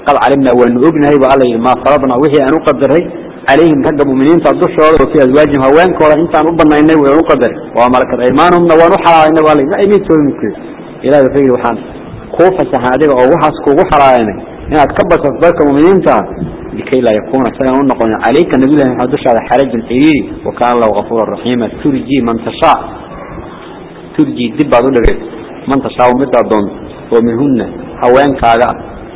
qad calimnaa waanu ognahay ba alla yidhi maa faradnaa wixii aan u qadaray calayhim ragga muminiinta dushooda oo fii azwaajihim haweenkooda intaan u banaynay waan u qadaray waa malakat aymaanahumna waan u xalaalanay ba alla yidhi ma imin toomin ku ilahi wuxuu yidhi waxaan kuu fasaxan adiga oo لكي لا يكون سنة ونقل عليك النبي الله يحدث على حرج الحريري وكان الله غفورا رحيما ترجي من تشاء. ترجي دب ذلك من تشاء ومدى الضن ومنهن هوان كاغا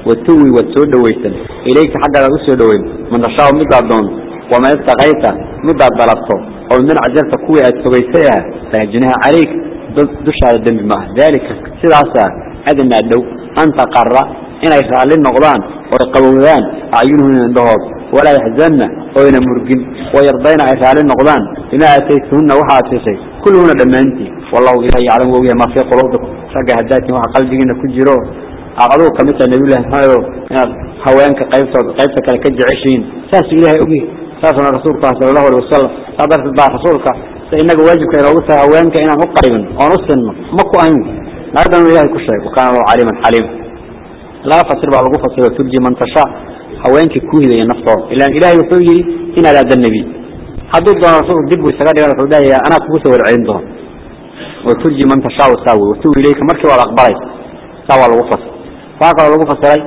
وتوي وتسود ويسن إليك حق الرسول دوين من رشاو مدى الضون وما يستغيت مدى الضلطه أو من عجلت قوي أتويسيها فهجنها عليك. دش على الدم معه. ذلك سلاسة. أدنى الدو inay raalli noqdaan oy qabowdaan acyunuhum indhahood. Walaa yaxzanna oyna murgin. Wayardayna ay raalli noqdaan bimaa aataytuhunna waxaad sisay kulluhuna dhammaantiin. Wallahu ilaah yaclamu ogya maa fii quluubikum. Ragga haddaatiin waxa qalbigiina ku jiro. Aad adugu ka mid tahay nabiyullahi maxamedow inaad haweenka qaybtooda qaybta kale ka jeceshiin saasuu ilahay ogyahay saasuna rasuulku ah sala allahu alay wasalam saa darteed baa rasuulka inaga waajibka inoogu tahay haweenka inaan u qaybin oon u sinno ma ku ahayn nagadan ilahay ku sheeg wakaana allahu caliiman xaliima لا فصل بعلاقة قفة ترجي من تشاء. حوانك كوه لي النفط إلا أن إلهي وحوجي إن على ذا النبي حدود دون رسول الدب والسقاد إلى رسول الله أنا كبوس والعين دون. وترجي من تشاء وتساوي وتوي إليك مركب على أخباري ساوى على قفة فاقر على قفة لي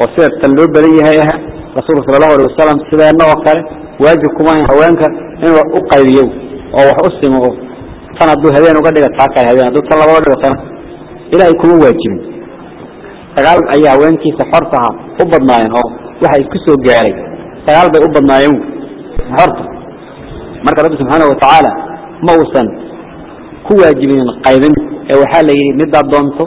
وصير تنلوب بليها إيها رسول صلى الله عليه وسلم سبا أنه وقال واجب كمان حوانك إنه أقعي اليوم أو أسلم سنة دو هذين وقد لك تعقل هذين. دو طلب وقد لقد إلهي كم واجب sagaal ayaa haweenkiisa xortaha u badnaayeen oo waxa isku soo gaaray. Sagaal bay u badnaayeen xorta. Marka rabbi subxaanahu watacaala ma uusan ku waajibinin qaybin. Ee waxaa la yidhi midaad doonto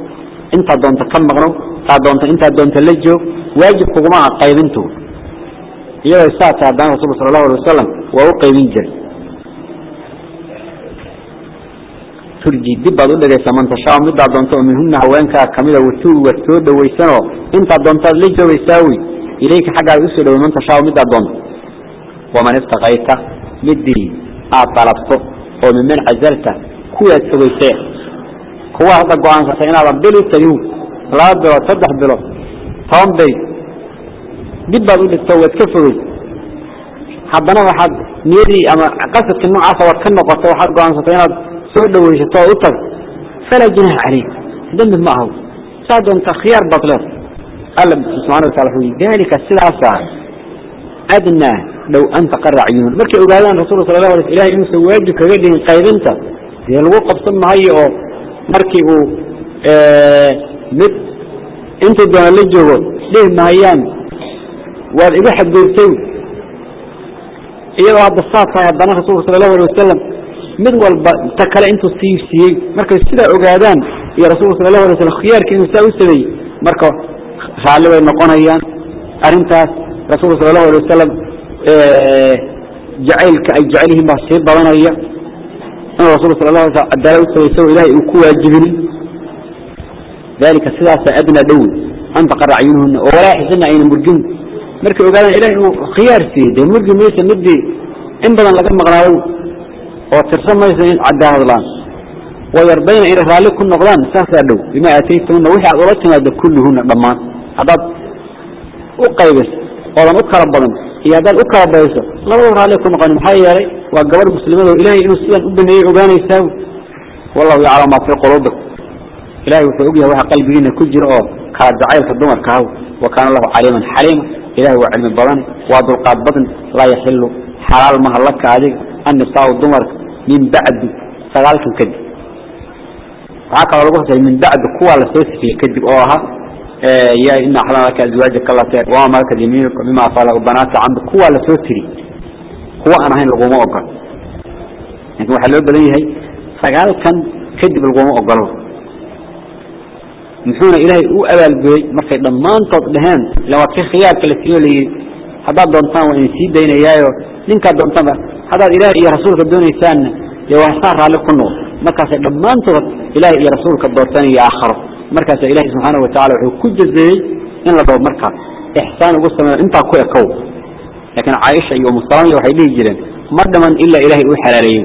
intaad doonto ka maqno taad doonto intaad doonto la joog waajib kuguma qaybintu. Iyadoo saasa haddana rasulka sala allahu alay wasalam waa u qaybin jiray turji dib baad u dhegaysaa man tashaa midaad doonto oo minhuna haweenkaa kamida watuur waad soo dhawaysanoo intaad doontaad la joogaysaa wey ilayka xaggaada u soo dhaway man tashaa midaad doonto waman ibtaqayta midii aad dalabto oo miman cazalta kuwaad fogaysee kuwa hadda go'aansatay inaadan bili tagin laba bilood saddex bilood toban bay dib baad u dhigto waad ka fogey haddana waxaad niyadii ama qasadka noocaasa waad ka noqoto waxaad go'aansatay inaad soo dhawaysato oo u tag. Falaa junaha caleyk dembi ma aho saa doonta khiyaar baad leed alla subxana watala wuxuu yii dalika sidaasa adnaa dhow an taqara acyunuhum markay ogaadaan rasulka sala lahu alay ilahay inuusan waajib kaga dhigin qaybinta dee lagu qabsan mahayo oo markii uu mid intuu doona la joogo dhihi mahayaan waad iga xadgudubtay. Iyadoo hadda saa tahay haddana rasuulka sala allahu alay wasalam mid walba ta kale intuu sii siiyey. Markay sidaa ogaadaan iyo rasulka sala allahu alay waslam khiyaarkii inuu saa u sameeyey marka raalli bay noqonayaan. Arrintaas rasuulka sala allahu alay wasalam jacaylka ay jecel yihiin baa sii badanaya. Inuu rasulka sala lahu alay slam cadaalad u samaysa oo ilahay uu ku waajibinin dalika sidaasa adnaa dhow an taqara acyunuhuna oo walaa yaxzana ayna murgin. Markay ogaadaan ilahay inuu khiyaar siiyey dee murgi maysa midii in badan laga maqnaayo oo tirsan maysa in caddaa hadlaan. Wayardayna inay raalli ku noqdaan saasaa dhow. Bimaa aataytahuna wixii aad ula timaado kulluhuna dhammaan. Haddaad u qaybiso oodan u kala badan iyo haddaad u kala badayso labadaba raalli ku noqon maxaa yeelay waa gabadh muslimado ilahay inuu sidan u baneeyey ogaanaysaa wallahu yaclam maa fii quluubikum. Ilahay wuxuu ogyahay waxa qalbigiina ku jira oo kala jacaylka dumarka wa kaana lahu caliiman xaliima. Ilahay waa cilmi badani waa dulqaad badni laa yaxilu xalaal maha laka adiga annisaau dumarka min bacdi sagaalkan kadib waxaa kaloo lagu fasay min bacdi kuwaa la soo sifiyey kadib oo ahaa ya ina axlan laka azwaajaka lateer wama malakat yamiinuka mima afala banaati camdi kuwaa la soo tiri kuwa aan ahayn laguma ogolo laakiin waxaa loo badan yahay sagaalkan kadib laguma ogolo muxuuna ilaahay u abaalgooyey markay dhammaantood dhaheen ila waa kii khiyaarka la siiyo haddaad ilaah iyo rasuulka doonaysaanna dee waa saa raalli ku noqo markaasay dhammaantood ilaah iyo rasuulka doortaan iyo aakharo. Markaasa ilahi subxaanahu watacala wuxuu ku jazeeyey in la dhao markaas ixsaan ugu sameeyo intaa ku ekow. Laakiin caaisha iyo umusalamiya waxay dhihi jireen ma dhaman ilaa ilaahay uu xalaaleeyey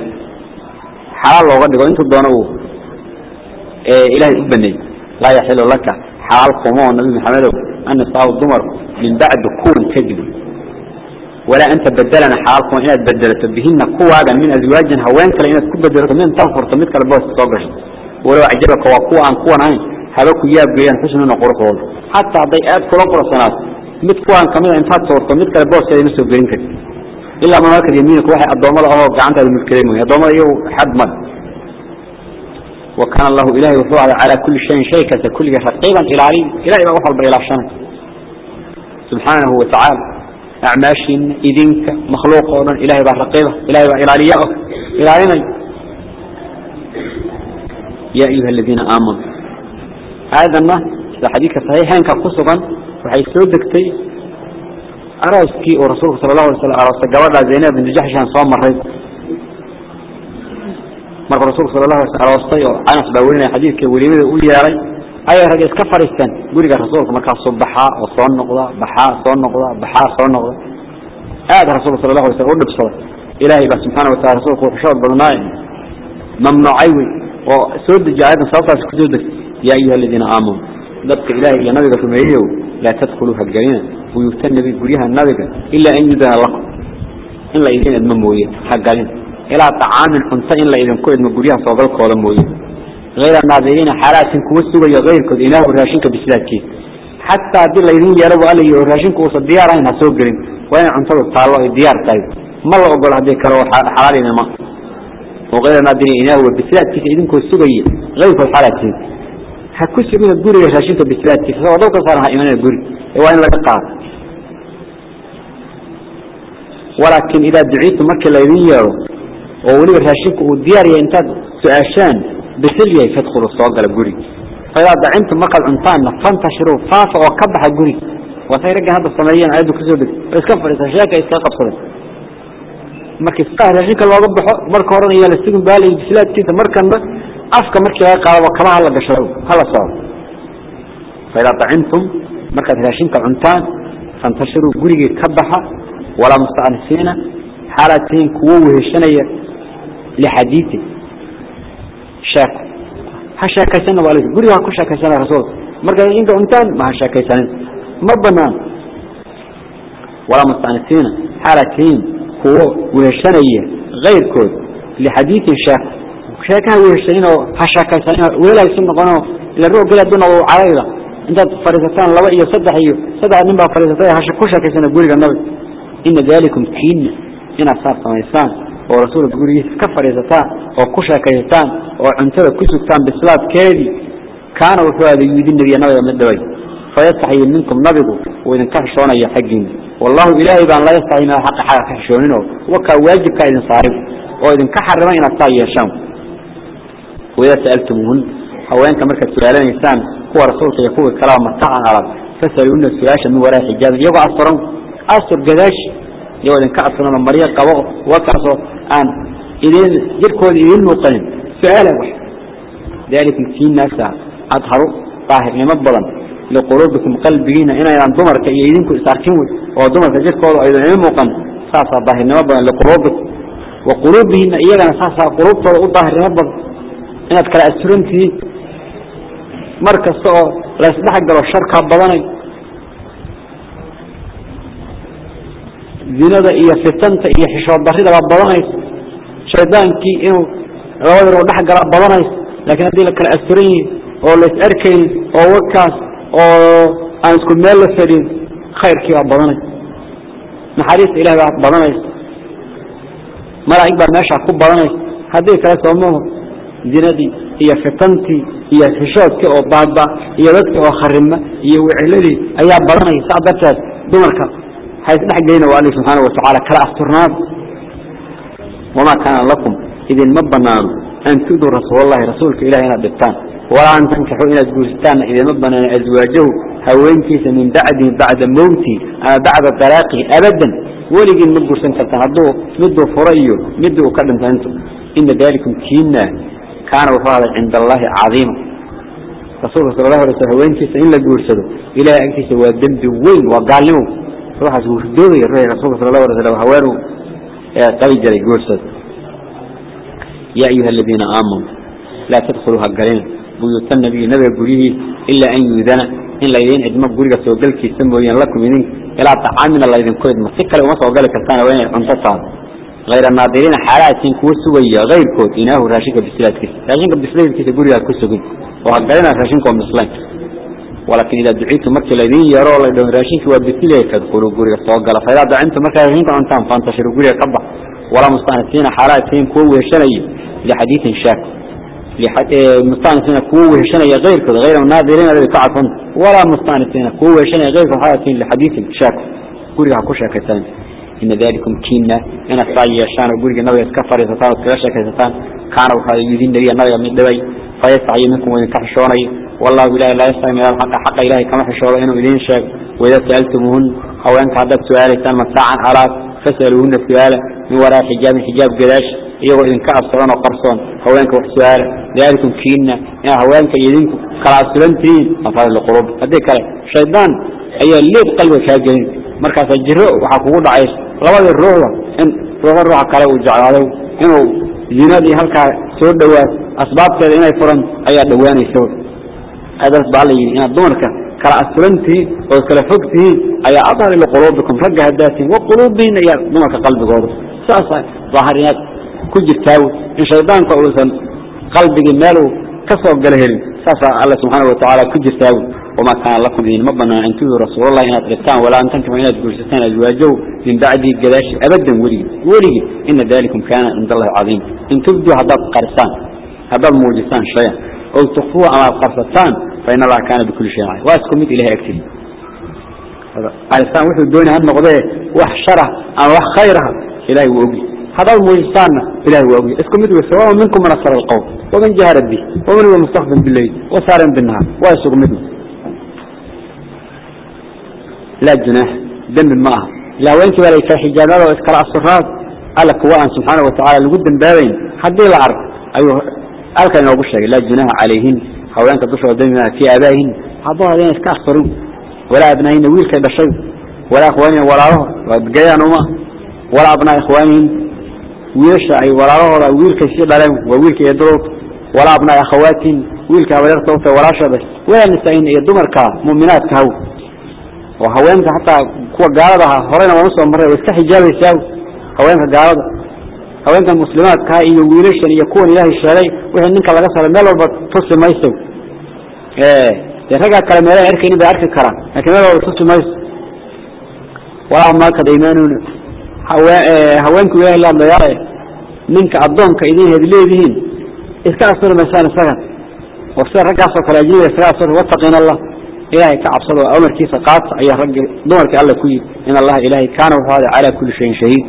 xalaal looga dhigo intuu doono uu ilaahay u baneeyey laa yaxilu laka xalaal kuma oo nabi maxamedow annisaau dumarku min bacdi kuwan kadib walaa anta bedelana xalaal kuma inaad bedelato bihina kuwaaga min azwaajin haween kale inaad ku bedelato min tan furto mid kale booska soo gasho walow acjabaka waa kuwa aan kuwan ahayn haba ku yaabgeeyaan xusnuna quruxooda xataa hadday aad kula quruxsanaato mid kuwaan kamida intaad tuurto mid kale booskeeda ma soo gelin karti ilaa mamaalkad yamiinka waxay addoommada ahoo gacantaada mulkaday mooye addoommada iyagu xad male wa kaana allahu ilahay wuxuu aday calaa kulli shayin shay kasta kulliga raqiiban ilaaliy ilahay acmaashiina idinka makhluuq oo dhan ilahay baa raqiiba ilahay baa ilaaliya og ilaalinay. Ya ayuha aladiina aamanuu aadanna sida xadiidka saxiixeenka ku sugan waxay soo degtay arooskii uu rasuulku sala allahu alay slam aroostay gabadha zaynab bintu jaxshan soo maray marka rasuulku sala allahu alay slam aroostay oo anas baa werinaya xadiidka weliimada u yeeray ayay rag iska fadhiisteen guriga rasuulka markaasuu baxaa oo soo noqda baxaa soo noqda baxaa soo noqda aad rasuulka sala allahu alay slam u dhibsaday ilaahay baa subxaana watacala rasuulku wuxushood badnaaye mamnuucay wey oo soo deji aayadan sababtaas ku soo degtay ya ayuha aladiina aamanuu dadka ilaahay iyo nabiga rumeeyeyow laa tadkuluu hagelina buyuuta nabi guryaha nabiga ilaa an yudana lakum in la idin idmo mooye hagalina ilaa طacaamin cunto in la idinku idmo guryaha soogalkooda mooye hayra naadiriina xaalaatin kuwa sugayo kayrkood ilaahu raashinka bislaadkiisa xataa haddii laydin yeerabo alla iyo raashinku uusan diyaar ahayn ha soo gelin waa inay cuntadu taallo ay diyaar tahay ma la ogolo haddii kale oo xalaalinima oo hayra naadiriina ilaahu bislaadkiisa idinkoo sugaya kayrkood xaalaadkiisa هكوسي من الجوري راشينك بسلات كيف هو دوك صار إيمان الجوري وين لك قاعد ولكن إذا دعيت مكة ليدين وولي راشينك وديار ينتاد سؤاشان بسرية يفتخل الصواق للجوري فإذا دعمت مقال عنطان فانتشروا فافع وكبح الجوري وفيرجع هذا الصمريا عيده كزود اسكفر إساشاك إساقب صلت مركي فقهر يحيك الله ربحه مركا ورغي يالسجن بالي بسلات تيثة مركا أفكى مركي لا يقال وكما الله قشره هلا صواق فإذا دعمتم مركا تلاشينك العنطان فانتشروا الجوري كبحة ولا مستعنسينة حالتين كووه الشنية لحديثي. Sheeko ha sheekaysana waa guriga ha ku sheekaysana rasuulka markaad inka cuntaan ma ha sheekaysanin. Ma banaan. Walaa musta'anisiina xaalatiin kuwo weheshanaya kayrkood lixadiiin sheek. Sheekaha weheshaninoo ha sheekaysanin weelaa isu noqonoo ila roo gela duna cadayda intaad fadhiisataan laba iyo saddex iyo saddex nin baa fadhiisatay ha ku sheekaysana guriga nabi. Ina dalikum kiina inaad saar samaysaan oo rasuulka gurigiisa ka fadhiisataan oo ku sheekaysataan oo cuntada ku sugtaan bislaadkeedii kaana wuxuu aada yuudi nabiya nabiga mid dhaway fayastaxyi minkum nabigu uu idinka xishoonaya xaggiina والله إلهي بان لا يستعي ما حق حاجة كحشونينه وكا واجب كايدن صارف وإذن كحرما إن أطاع يشام وإذا سألتمهن حوانك مركز سؤالان إنسان هو رسولك يقول كلام مطاعا على فسألون السؤاشا من وراء حجاب يقع أصرون أصر قداش يقول إن كأصرون مريا قبض وكأصر أن إذن جركود إذن مقلم سؤال واحد. ذلك في الناس أظهروا طاهر يمضلا لقلوبكم قلبين إنا يران دمر كي يدينكم إساركموا ودمر كجركود أيضا إذن مقلم ساسا ظاهر يمضلا لقلوبكم. وقلوبهن إيانا ساسا قلوب طلعوا الظاهر يمضلا إنا تكرا أسرنتي مركز صغر لا يسمحك دلو الشركة بضاني zinada iyo fitanta iyo xishood barida baa badanaysa shaydaankii inuu labada inuu dhex gala badanaysa laakiin haddii la kala asturan yihiin oo lais arkayn oo wakaas oo aan isku meel la fadhin khayrkii baa badanaysa naxariista ilahi baa badanaysa malaa'ig baa meeshaa ku badanaysa haddii kale soomahu zinadii iyo fitantii iyo xishoodkii oo baadba iyo dadkii oo kharima iyo weceladii ayaa badanaysa saa darteed dumarka hays dhex gelina waa alih subxaana watacaala kala asturnaad wamaa kaana lakum idinma banaano an tuduu rasuulallahi rasuulka ilahi inaad dhibtaan walaa an tankixuu inaad guursataan idinma banaano azwaajahu haweenkiisa min bacdihi bacda mowtihi ama bacda dalaaqihi abadan weligiin ma guursan kartaan hadduu miduu furo iyo midii uu ka dhinta intu ina dalikum kiina kaana wuxuu haday cinda allahi cadiima rasuulka sal lahu alay sl haweenkiisa in la guursado ilahay agtiisa waa dembi weyn waa gaalnimo ruuxaas wuu ridoodaya ruuxii rasuulka sal lahu alay slam haweenuu qabi jiray guursado yaa ayuha aladiina aamanuu laa tadkhuluuha galina buyuuta nabiyi nabiga guryihiis ilaa an yuudana in laydin idmo guriga soo galkiisa mooyaan lakum idin ilaa tacaamina laydinku idmo si kale uma soo gali kartaan waa inay cunto taado hayra naadiriina xaalaatiin kuwa sugaya kayrkood inaahu raashinka bislaadkiisa raashinka bislaadkiisa gurigaa ku sugin. Oo ha galina raashinka oo bislayn ولكن إذا دعيت مركز الذين يروا الله إذا راشيك وبثليه تدخلوا قرية فوقل فإذا دعنت مركز الذين قعنتان فانتشروا قرية قبع ولا مستأنسين حرائتين كوه شنية لحديث شاك. إيه، مستأنسين كوه شنية غير كذا غير من ناظرين الذي تعرفون. ولا مستأنسين كوه شنية غير كذا لحديث شاك. قرية كشاك كثان إن ذلكم كينا إن صايا يشان وجرج نبي يتكفر يتطاوت كلاش كيتان كانوا هذا يدين نبي من دبي. فيستعي منكم وينكح شوني. والله إله لا يستعي من الحق حق إلهي كما حشور إنه إذين شاك وإذا سألتمهن أو أنك عدد سؤالي كان متاعا على فاسألوهن سؤالا من وراء حجاب حجاب قداش إيغو إذن كأبصران وقرصان هوانك وحسؤالا ذلكم كينا يا هوانك يدينكم كالعسلنتين أفضل القلوب هذه كلا شيطان أي اللي بقلبك هاجين مركز الجراء وحقوق عيش لبدا الروح إن روح الروح كلا وجعله إنه زينادي هلكا سور دوات أسباب كذا إنه فرن أي دواني adas baa la yidhi inaad dumarka kala asturantihiin ood kala fogtihiin ayaa adhar ila quluubikum ragga haddaatihiin wa quluubihinna iyo dumarka qalbigooda. Saasa daahirinaad ku jirtaawe in shaydaanka uusan qalbigii meel uu ka soo gala helin. Saasaa alla subxaana watacaala ku jirtaawe wamaa kaana lakum idinma bannaan antudu rasuulallah inaad dhibtaan walaa an tankiba inaad guursataan azwaajahu min bacdii gadaashi abaddan weligii weligii ina dalikum kaana cind allahi cadiima in tubduu haddaad qarisaan haddaad muujisaan shayan oo tukfuwa amaad qarsataan فإن الله كان بكل شيء عليم واسكم مثل إلهي أكتب الإسلام وحي الدنيا هم نقضيه وح شره أو وح خيرها إلهي وأبي هذا المجلسان إلهي وأبي اسكم مثل سواء منكم من أصر القوم ومن جهر به ومن هو مستخدم بالليل وصار بالنهار واسكم مثل لا جناح ذنب معه لا وانت ولا يكون حجابات وإسكراء الصفات قال لك وأن سبحانه وتعالى لقد بابين حد العرض أيوه قال كان يقول شيء لا جناح عليهن haweenka dushooda dami maaha fii aabaahina haddoodaena iska afarin walaa abnaahina wiilkay dhashay. Walaa ikhwaanihina walaalahood. Gayaan uma. Walaa abnaa ikhwaanihin wiilasha ay walaalahooda wiilkay sii dhaleen waa wiilka iyo walaa abnaa akhawaatihin wiilka habareerta ufta walaashada walaa nisaa'ihina iyo dumarka mu'minaadka haw. Oo haweenka hataa kuwa gaalada aha horeyna waanu soo marray. Iska xijaabaysaa haweenka gaalada. Haweenkan muslimaadka iyo wiilashan iyo kuwan ilaahay sheegay. Wixii ninka laga saray meel walba tusi dee raggaa kale meelaha arkaynin bay arki karaan laakiin meel walba tusi mayso walaa ma kad iimaanuuna haweenku ilaahay la hadlayaa ninka addoonka idin heed leedihiin. Iska asuri maysaan isaga. Oo sida raggaasoo kale ajnabiga iskaga asuri wattaqiina allah. Ilaahay ka cabsado amarkiisa qaata ayaa raggi dumarkii alla ku yidhi in allaha ilaahay kaana wuxuu hada calaa kulli shayin shahiid.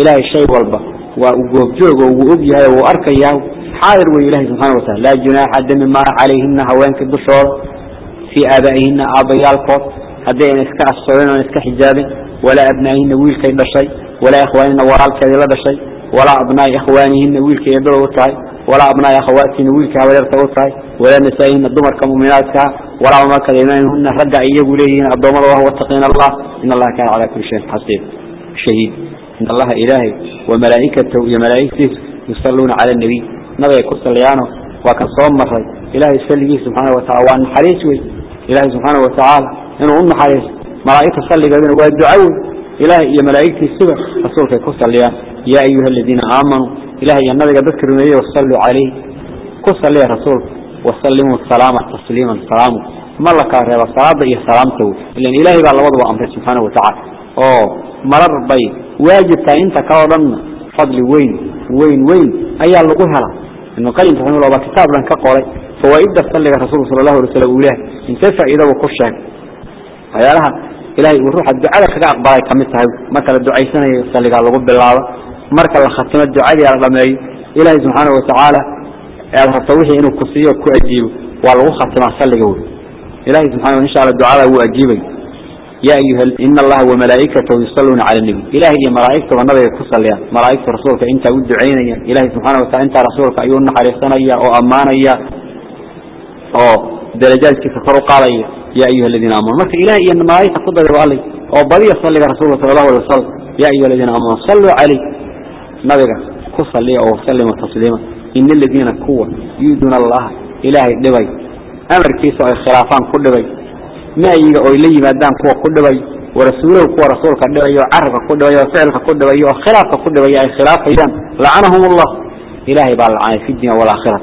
Ilaahay shay walba waa u goobjoog oo wuu og yahay wuu arkayaa xaadir wey ilahay subxana wataala laa junaaxa dami maa calayhina haweenka dushooda fii aabaa'ihina aabbayaalkood haddii ayna iska asturin oon iska xijaabin walaa abnaa'ihina wiilkay dhashay walaa ikhwaanihina walaalkeedii la dhashay walaa abnaa'i ikhwaanihina wiilkay eedada u tahay walaa abnaa'i akhawaatihina wiilkay habaryarta u tahay walaa nisaa'ihina dumarka mu'minaadkaa walaa markada imaanihuna ragga iyagu leeyihiin addoommada wah wattaqiina allah in allaha kaana calaa kulli shayin xasiib shahiid إن الله إلهي وملائكته يا ملائكته يصلون على النبي nabiga ku saliyaano waa kan soo maray ilahay salligiisa subxaana wataala waa naxariis wey ilaahay subxaana watacaala inuu u naxariiso malaa'igta salligeeduna waa duco wey ilaahay iyo malaa'igtiisuba rasuulkay ku saliyaan yaa ayuha aladiina aamanuu ilahay iyo nabiga dadka rumeeyey wasalluu calayh ku saliya rasuulka wasallimuu salaama tasliiman salaamu. Ma la kala reeba salaada iyo salaamta wey ilan ilaahay baa labaduba amray subxaana watacaala oo marar bay waajibtahay inta kaloo dhanna fadli weyn weyn weyn ayaa lagu hela قال انت فهموا لو كتاب لن كقوري فوائد صلى الرسول صلى الله عليه وسلم وله انتفع اذا وكشك هيا لها الهي وروح الدعاء كذا اقبال كمتها مثلا الدعاء سنه صلى الله عليه بالله marka la khatimo ducadii la dhameey ilaahay subhanahu wa ta'ala ee rabtawixii inuu ku siiyo ku ajiibo waa lagu khatima salliga ilaahay subhanahu wa ta'ala ducada uu ajiibay يا أيها إن الله وملائكته يصلون على النبي إلهي يا ملائكته والنبي كصليا ملائكة رسولك أنت ود عينيا إلهي سبحانه وتعالى أنت رسولك أيون حريصنا يا أو أمانا يا أو درجات كيف فرق علي يا أيها الذين آمنوا مثل إلهي أن ملائكة قدر علي أو بدي صلي رسول الله صلى الله عليه وسلم يا أيها الذين آمنوا صلوا عليه نبي كصلي أو سلم تسليما إن الذين كوا يؤذون الله إلهي دبي أمر كيس خلافان كل دبي nahyiga oo la yimaadaan kuwa ku dhibay warasuulahu kuwa rasuulka dhibay oo carabka ku dhibay oo ficilka ku dhibay oo khilaafka ku dhibay ay khilaafayaan. Lacanahum allah ilaahay baa lacanay fi dunya walaakhira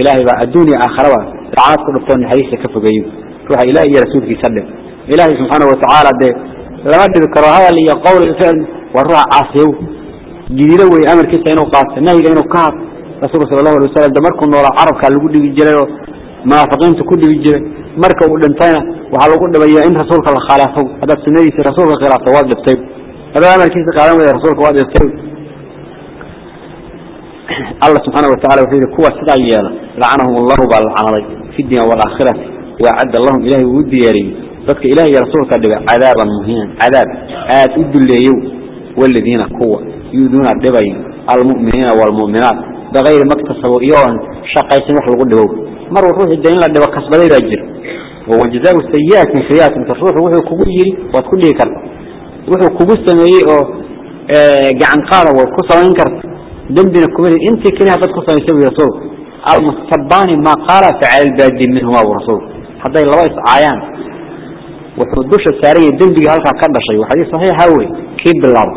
ilaahay baa adduun iyo aakhiraba lacanad ku dhuftoon naxariista ka fogeeyo. Ruuxa ilaahi iyo rasuulkiisa dhib ilaahay subxaana watacaala dee lama dhibi karo hadal iyo qowl iyo ficil waa ruuxa caasiyow gidido wey amarkiisa inuu qaato nahyiga inuu ka had rasuulka sala allahu alay wasalam de markuu noolaa carabkaa lagu dhibi jiray oo munaafiqiinta ku dhibi jiray marka uu dhintayna waxaa lagu dhibayaa in rasuulka la khilaafo hadaad sunadiisi rasuulka khilaafto waad dhiftay hadaad amarkiisa qaadan waya rasuulka waad dhiftay alla subxaana wataala wuxuu yihi kuwa sidaa yeela lacanahum allahu baa lacanaday fi dunya waalaakhirati waacadda lahum. Ilahay wuu diyaariyey. Dadka ilaah iyo rasuulka dhiba cadaaban muhiinan cadaab aad u duleeyow waladiina kuwa yuduuna dhibay almuminiina waalmuminaat bikayri maktasabow iyagoon shaqaysan wax lagu dhibow maruu ruuxii de in la dhibo kasbaday baa jira. Wajazaau sayiatin sayiatin ruuxu wuxuu kugu yiri waad ku dhihi karta. Wuxuu kugu sameeyey oo gacan qaada waad ku samayn karta. Dembina kuma intii keliya hadad ku samaysa bu rasuulku almustabaani maa qaala facala lbaadi minhumaa bu rasuulku hadday laba iscaayaan wuxuu dusha saaranya dembigii halkaa ka dhashay. Xadiis saxiixa wey kii bilaabo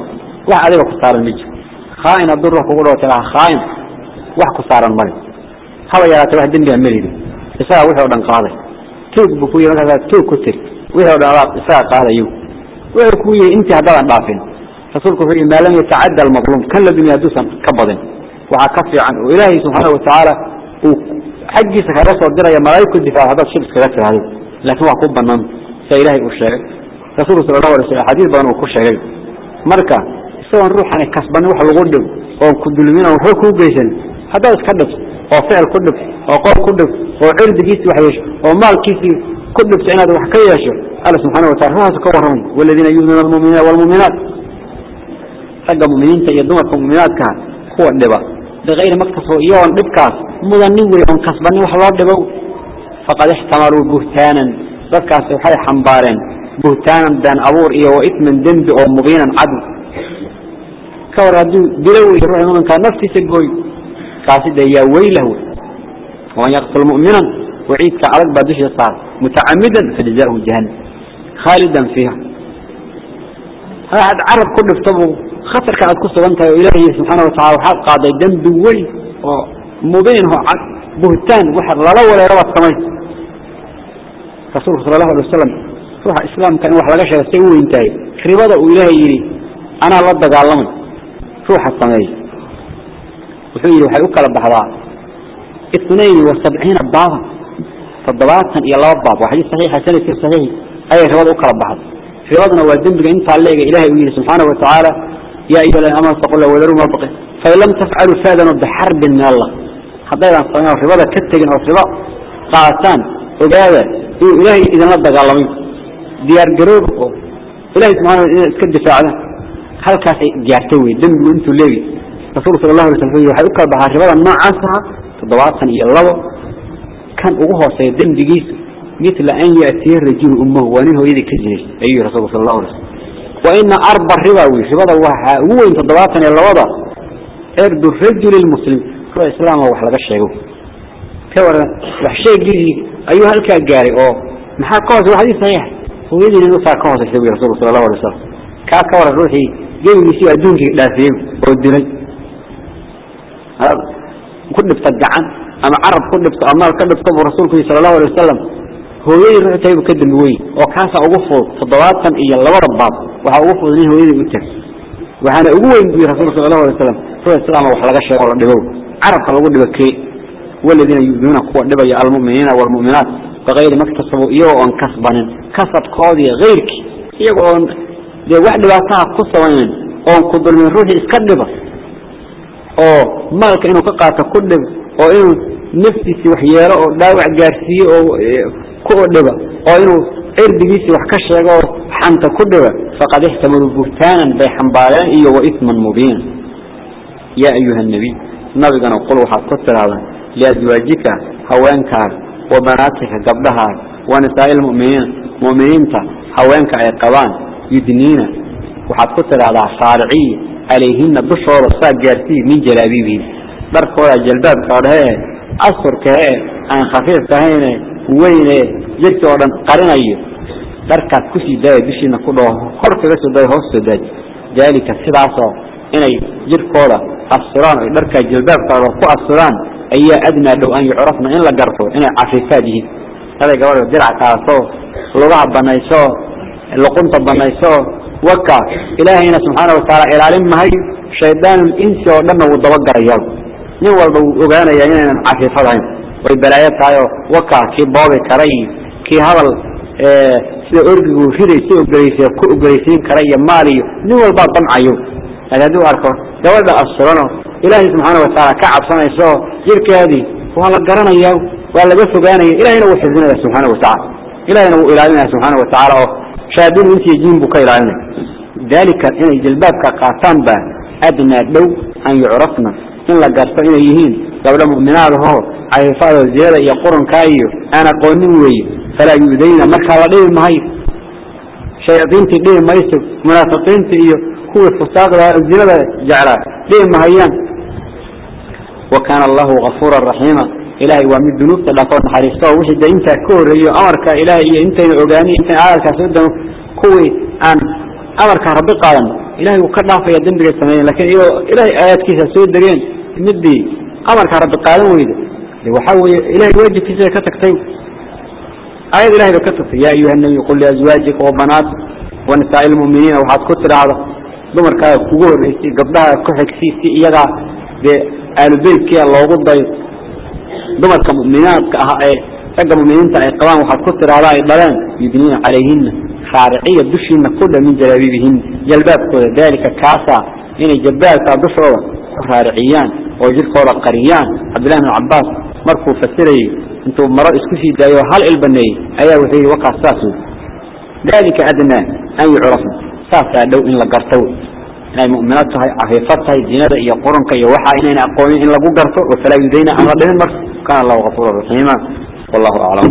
wax adiga ku saaran ma jiro. Khaain hadduu ruux kugu dhowtay laha khaain wax ku saaran male haba yaraata wax dembi amelidi isagaa wixii o dhan qaaday. Tuug buu ku yii markaasaa tuug ku tiri. Wixii o dhan adaa isagaa qaadayo. Wuxuu ku yihi intii haddaadan dhaafin. Rasuulku wuxuu yihi maa lam yatacadda almadluum kan la dumiya hadduusan ka badin waxaa ka fiican oo ilaahay subxaana watacaala uu xaggiisa kaga soo diraya malaa'ig ku difaac haddaad shib iskaga tiraahdo laakiin waa ku banaan sida ilaahay uu sheegay. Rasuulku sala allahu alay slam xadiis badan uu ku sheegay. Marka isagoon ruuxan kasbanin wax lagu dhib oon ku dulmin oon waxba kuu geysanin haddaad iska dhibto oo ficil ku dhib oo qowl ku dhib oo cirdigiisi wax yeesho oo maalkiisii ku dhibto inaad wax ka yeesho alla subxaana watala ruuxaasu ka warramay waladiina yu'minuuna almu'miniina waalmu'minaat ragga mu'miniinta iyo dumarka mu'minaadkaha kuwa dhiba. Bikayri maktasoo iyagoon dhibkaas mudanin wey oon kasbanin wax loo dhibo. Faqad ixtamaluu buhtaanan dadkaasi waxay xambaareen buhtaanan been abuur iyo wa isman dembi oo mubiinan cadu ka war hadduu dilo wey ruuxa muminkaa naftiisa gooy kaasi dee yaa weylah wey. Waman yaqtul mu'minan waciidka adag baa dushiisa saar. Mutacamidan fajazaahu jahannam. Khaalidan fiiha. Hadaad carab ku dhifto buu khatarka aad ku sugan tahay oo ilaahay subxaana watacala waxaad qaaday dembi weyn oo mubiin oo cad buhtaan waxa lala waleerabaad samaysa. Rasuulku sala allahu alay wasalam ruuxa islaamka in wax laga sheega say u weyn tahay. Ribada uu ilaahay yidhi anaa la dagaalamay ruuxa sameeya waxay u kala baxdaa اثنين وسبعين بابا تضباطا إلى الله باب وحديث صحيح سنة صحيح. أي رواض أكرا بعض رواضنا والذنب انت عليك إلهي وإله سبحانه وتعالى. يا أيها الأمان فقل له وذروا ما بقي فإن لم تفعلوا فاذنوا بحرب من الله. حتى إذا صنعوا رواضة كتجن وصباء قاعتان وقاذا إلهي إذا نبدأ قال ديار قروب إلهي سبحانه وتعالى اسكد فعلا هل كاسي جارتوي. دنب انتو ليبي رسول صلى الله عليه وسلم uu ka baxay ما عسى toddobaatan iyo الله كان أقوها سيدين dambigiisa مثل أن يأتي الرجل أمه وانه يدي كجيش أي رسول صلى الله عليه وسلم. وإن أربع رباوي ربا الله هو إن تضباطا إلا الله إرد الرجل المسلم. كو إسلامه وحلق الشيء. كورا وحشي قيري أيها الكاقاري أوه محا قوز وحدي صحيح. هو يدي ننصى قوز يا رسول صلى الله عليه وسلم. كاكورا روحي جيب يسيب أدونك لا سيب ودني ku dhibta gacan ama carab ku dhibto ama maal ka dhibto buu rasuulku yidhi sala allahu alay wasalam hooyadii ruux tahay buu ka dambi oo kaasaa ugu fudud toddobaatan iyo labada baab waxaa ugu fudud nin hooyadii u tag waxaana ugu weyn buu yidhi rasuulku sala allahu alay wasalam ruux islaama wax laga sheego la dhibow carabka lagu dhibo kee? Waladiina yu'minuuna kuwa dhibaya almu'miniina waalmu'minaat bikayri maktasabuu iyagoo oon kasbanin. Kasabkoodii kayrkii iyagoo oon dee wax dhibaataha ku samaynin oon ku dulmin ruuxii iska dhiba oo maalka inuu ka qaato ku dhib oo inuu naftiisii wax oo dhaawac gaarsiiyo oo ku dhiba oo inuu cirdigiisii wax ka sheego oo xanta ku dhiba faqad ixtamaluu buhtaanan bay xambaareen iyo wa isman mubiina yaa ayuha nabiy nabigana qul waxaad ku tidhaahdaa liazwaajika haweenkaaga wa banaatika gabdhahaaga wa nisaa'i lmu'miniina mu'miniinta haweenka ay qabaan yudniina. Waxaad ku tidhaahdaa saariciya calayhina dushooda saa gaarsiiy min jalaabiibihim dharkooda jalbaabka odhahee asurka ee aan khafiifka ahayne weyne jirki oo dhan qarinayo dharkaas ku sii daaya dushiina ku dhaho hor kaga soo daaya hoos soo daaji daalika sidaasoo inay jirkooda asturaan oy dharkaa jalbaabkooda ku asturaan ayaa adnaa dhow an yucrafna in la garto inay cafiifaad yihiin haday gabadha dirac kaaso lugaha banayso luqunta banayso waka ilaahayna subxaana watacaala ilaalin mahayo shaydaanul insi oo dhanna wuu dabagaraya nin walba wuu ogaanaya inaynan cafiifadahayn way balaayo tahayo waka kii boobi kara iyo kii hadal sida orgigu ridaysa ogolaysa ku ogolaysiin kara iyo maal iyo nin walbaa damcayo. Laakiin hadduu arko gabadha asurano ilaahay subxaana watacaala ka cabsanayso jirkeedii waa la garanayaa waa laga fogaanaya ilahayna wuu xifdinaya subxaana watacala ilahayna wuu ilaalinaya subxaana watacaala oo shayaadiin intiiyo jiin buu ka ilaalinaya dalika inay jilbaabka qaataan baa adnaa dhow an yucrafna in la garto inay yihiin gabdho mu'minaadahoo cafiifaadoo zinada iyo qurunkaa iyo aan aqoonin weeye falaa yu'dayna markaa la dhibi mahayo shayaadiintii dhibi mayso munaafiqiintii iyo kuwii fusaaqda zinada jeclaa dhibi mahayaan wa kaana ilahay waa mid dunuubta dhaafoo naxariisto oo wixii dee intaa ka horreeyo amarka ilahay iyo intayna ogaani intayna aadalkaas u dano kuwii aan amarkaa rabbi qaadan ilahay wuu ka dhaafaya dembigay sameeyeen lakiin iyagoo ilahay aayaadkiisa soo degeen midii amarkaa rabbi qaadan weyda de waxaa weeye ilahay waajibkiisa ka tagtay. Aayad ilahay bay ka tagtay yaa ayuha nabiy qul liazwaajika wa banaatik wa nisaa'i lmu'miniina waxaad ku tidhaahda dumarkaaga kugu horreysay gabdhaha ku xigsiisay iyagaa dee aalubeytkiia loogu dayo دمر كمؤمنات كأهاء رجع إيه، مؤمنين تأي قوام وحد كثر على إبلان يدنين عليهن. خارعية دشين كل من جلابيبهن. جلباب كل ذلك كاسة إن يعني الجبال تدشوا خارعيان وجد قرا قريان. عبد الله بن عباس مركو فسري. انتو مرأ اسكشي دايو هل إلبني. أيا وحي وقع ساسو. ذلك أدنى أن يعرفن ساسا لو إن لقرتوه inay mu'minaad tahay afiifad tahay dinada iyo quranka iyo waxa inayna aqoonin in lagu garto oo falaa yudayna aan كان الله غفور رحيما والله أعلم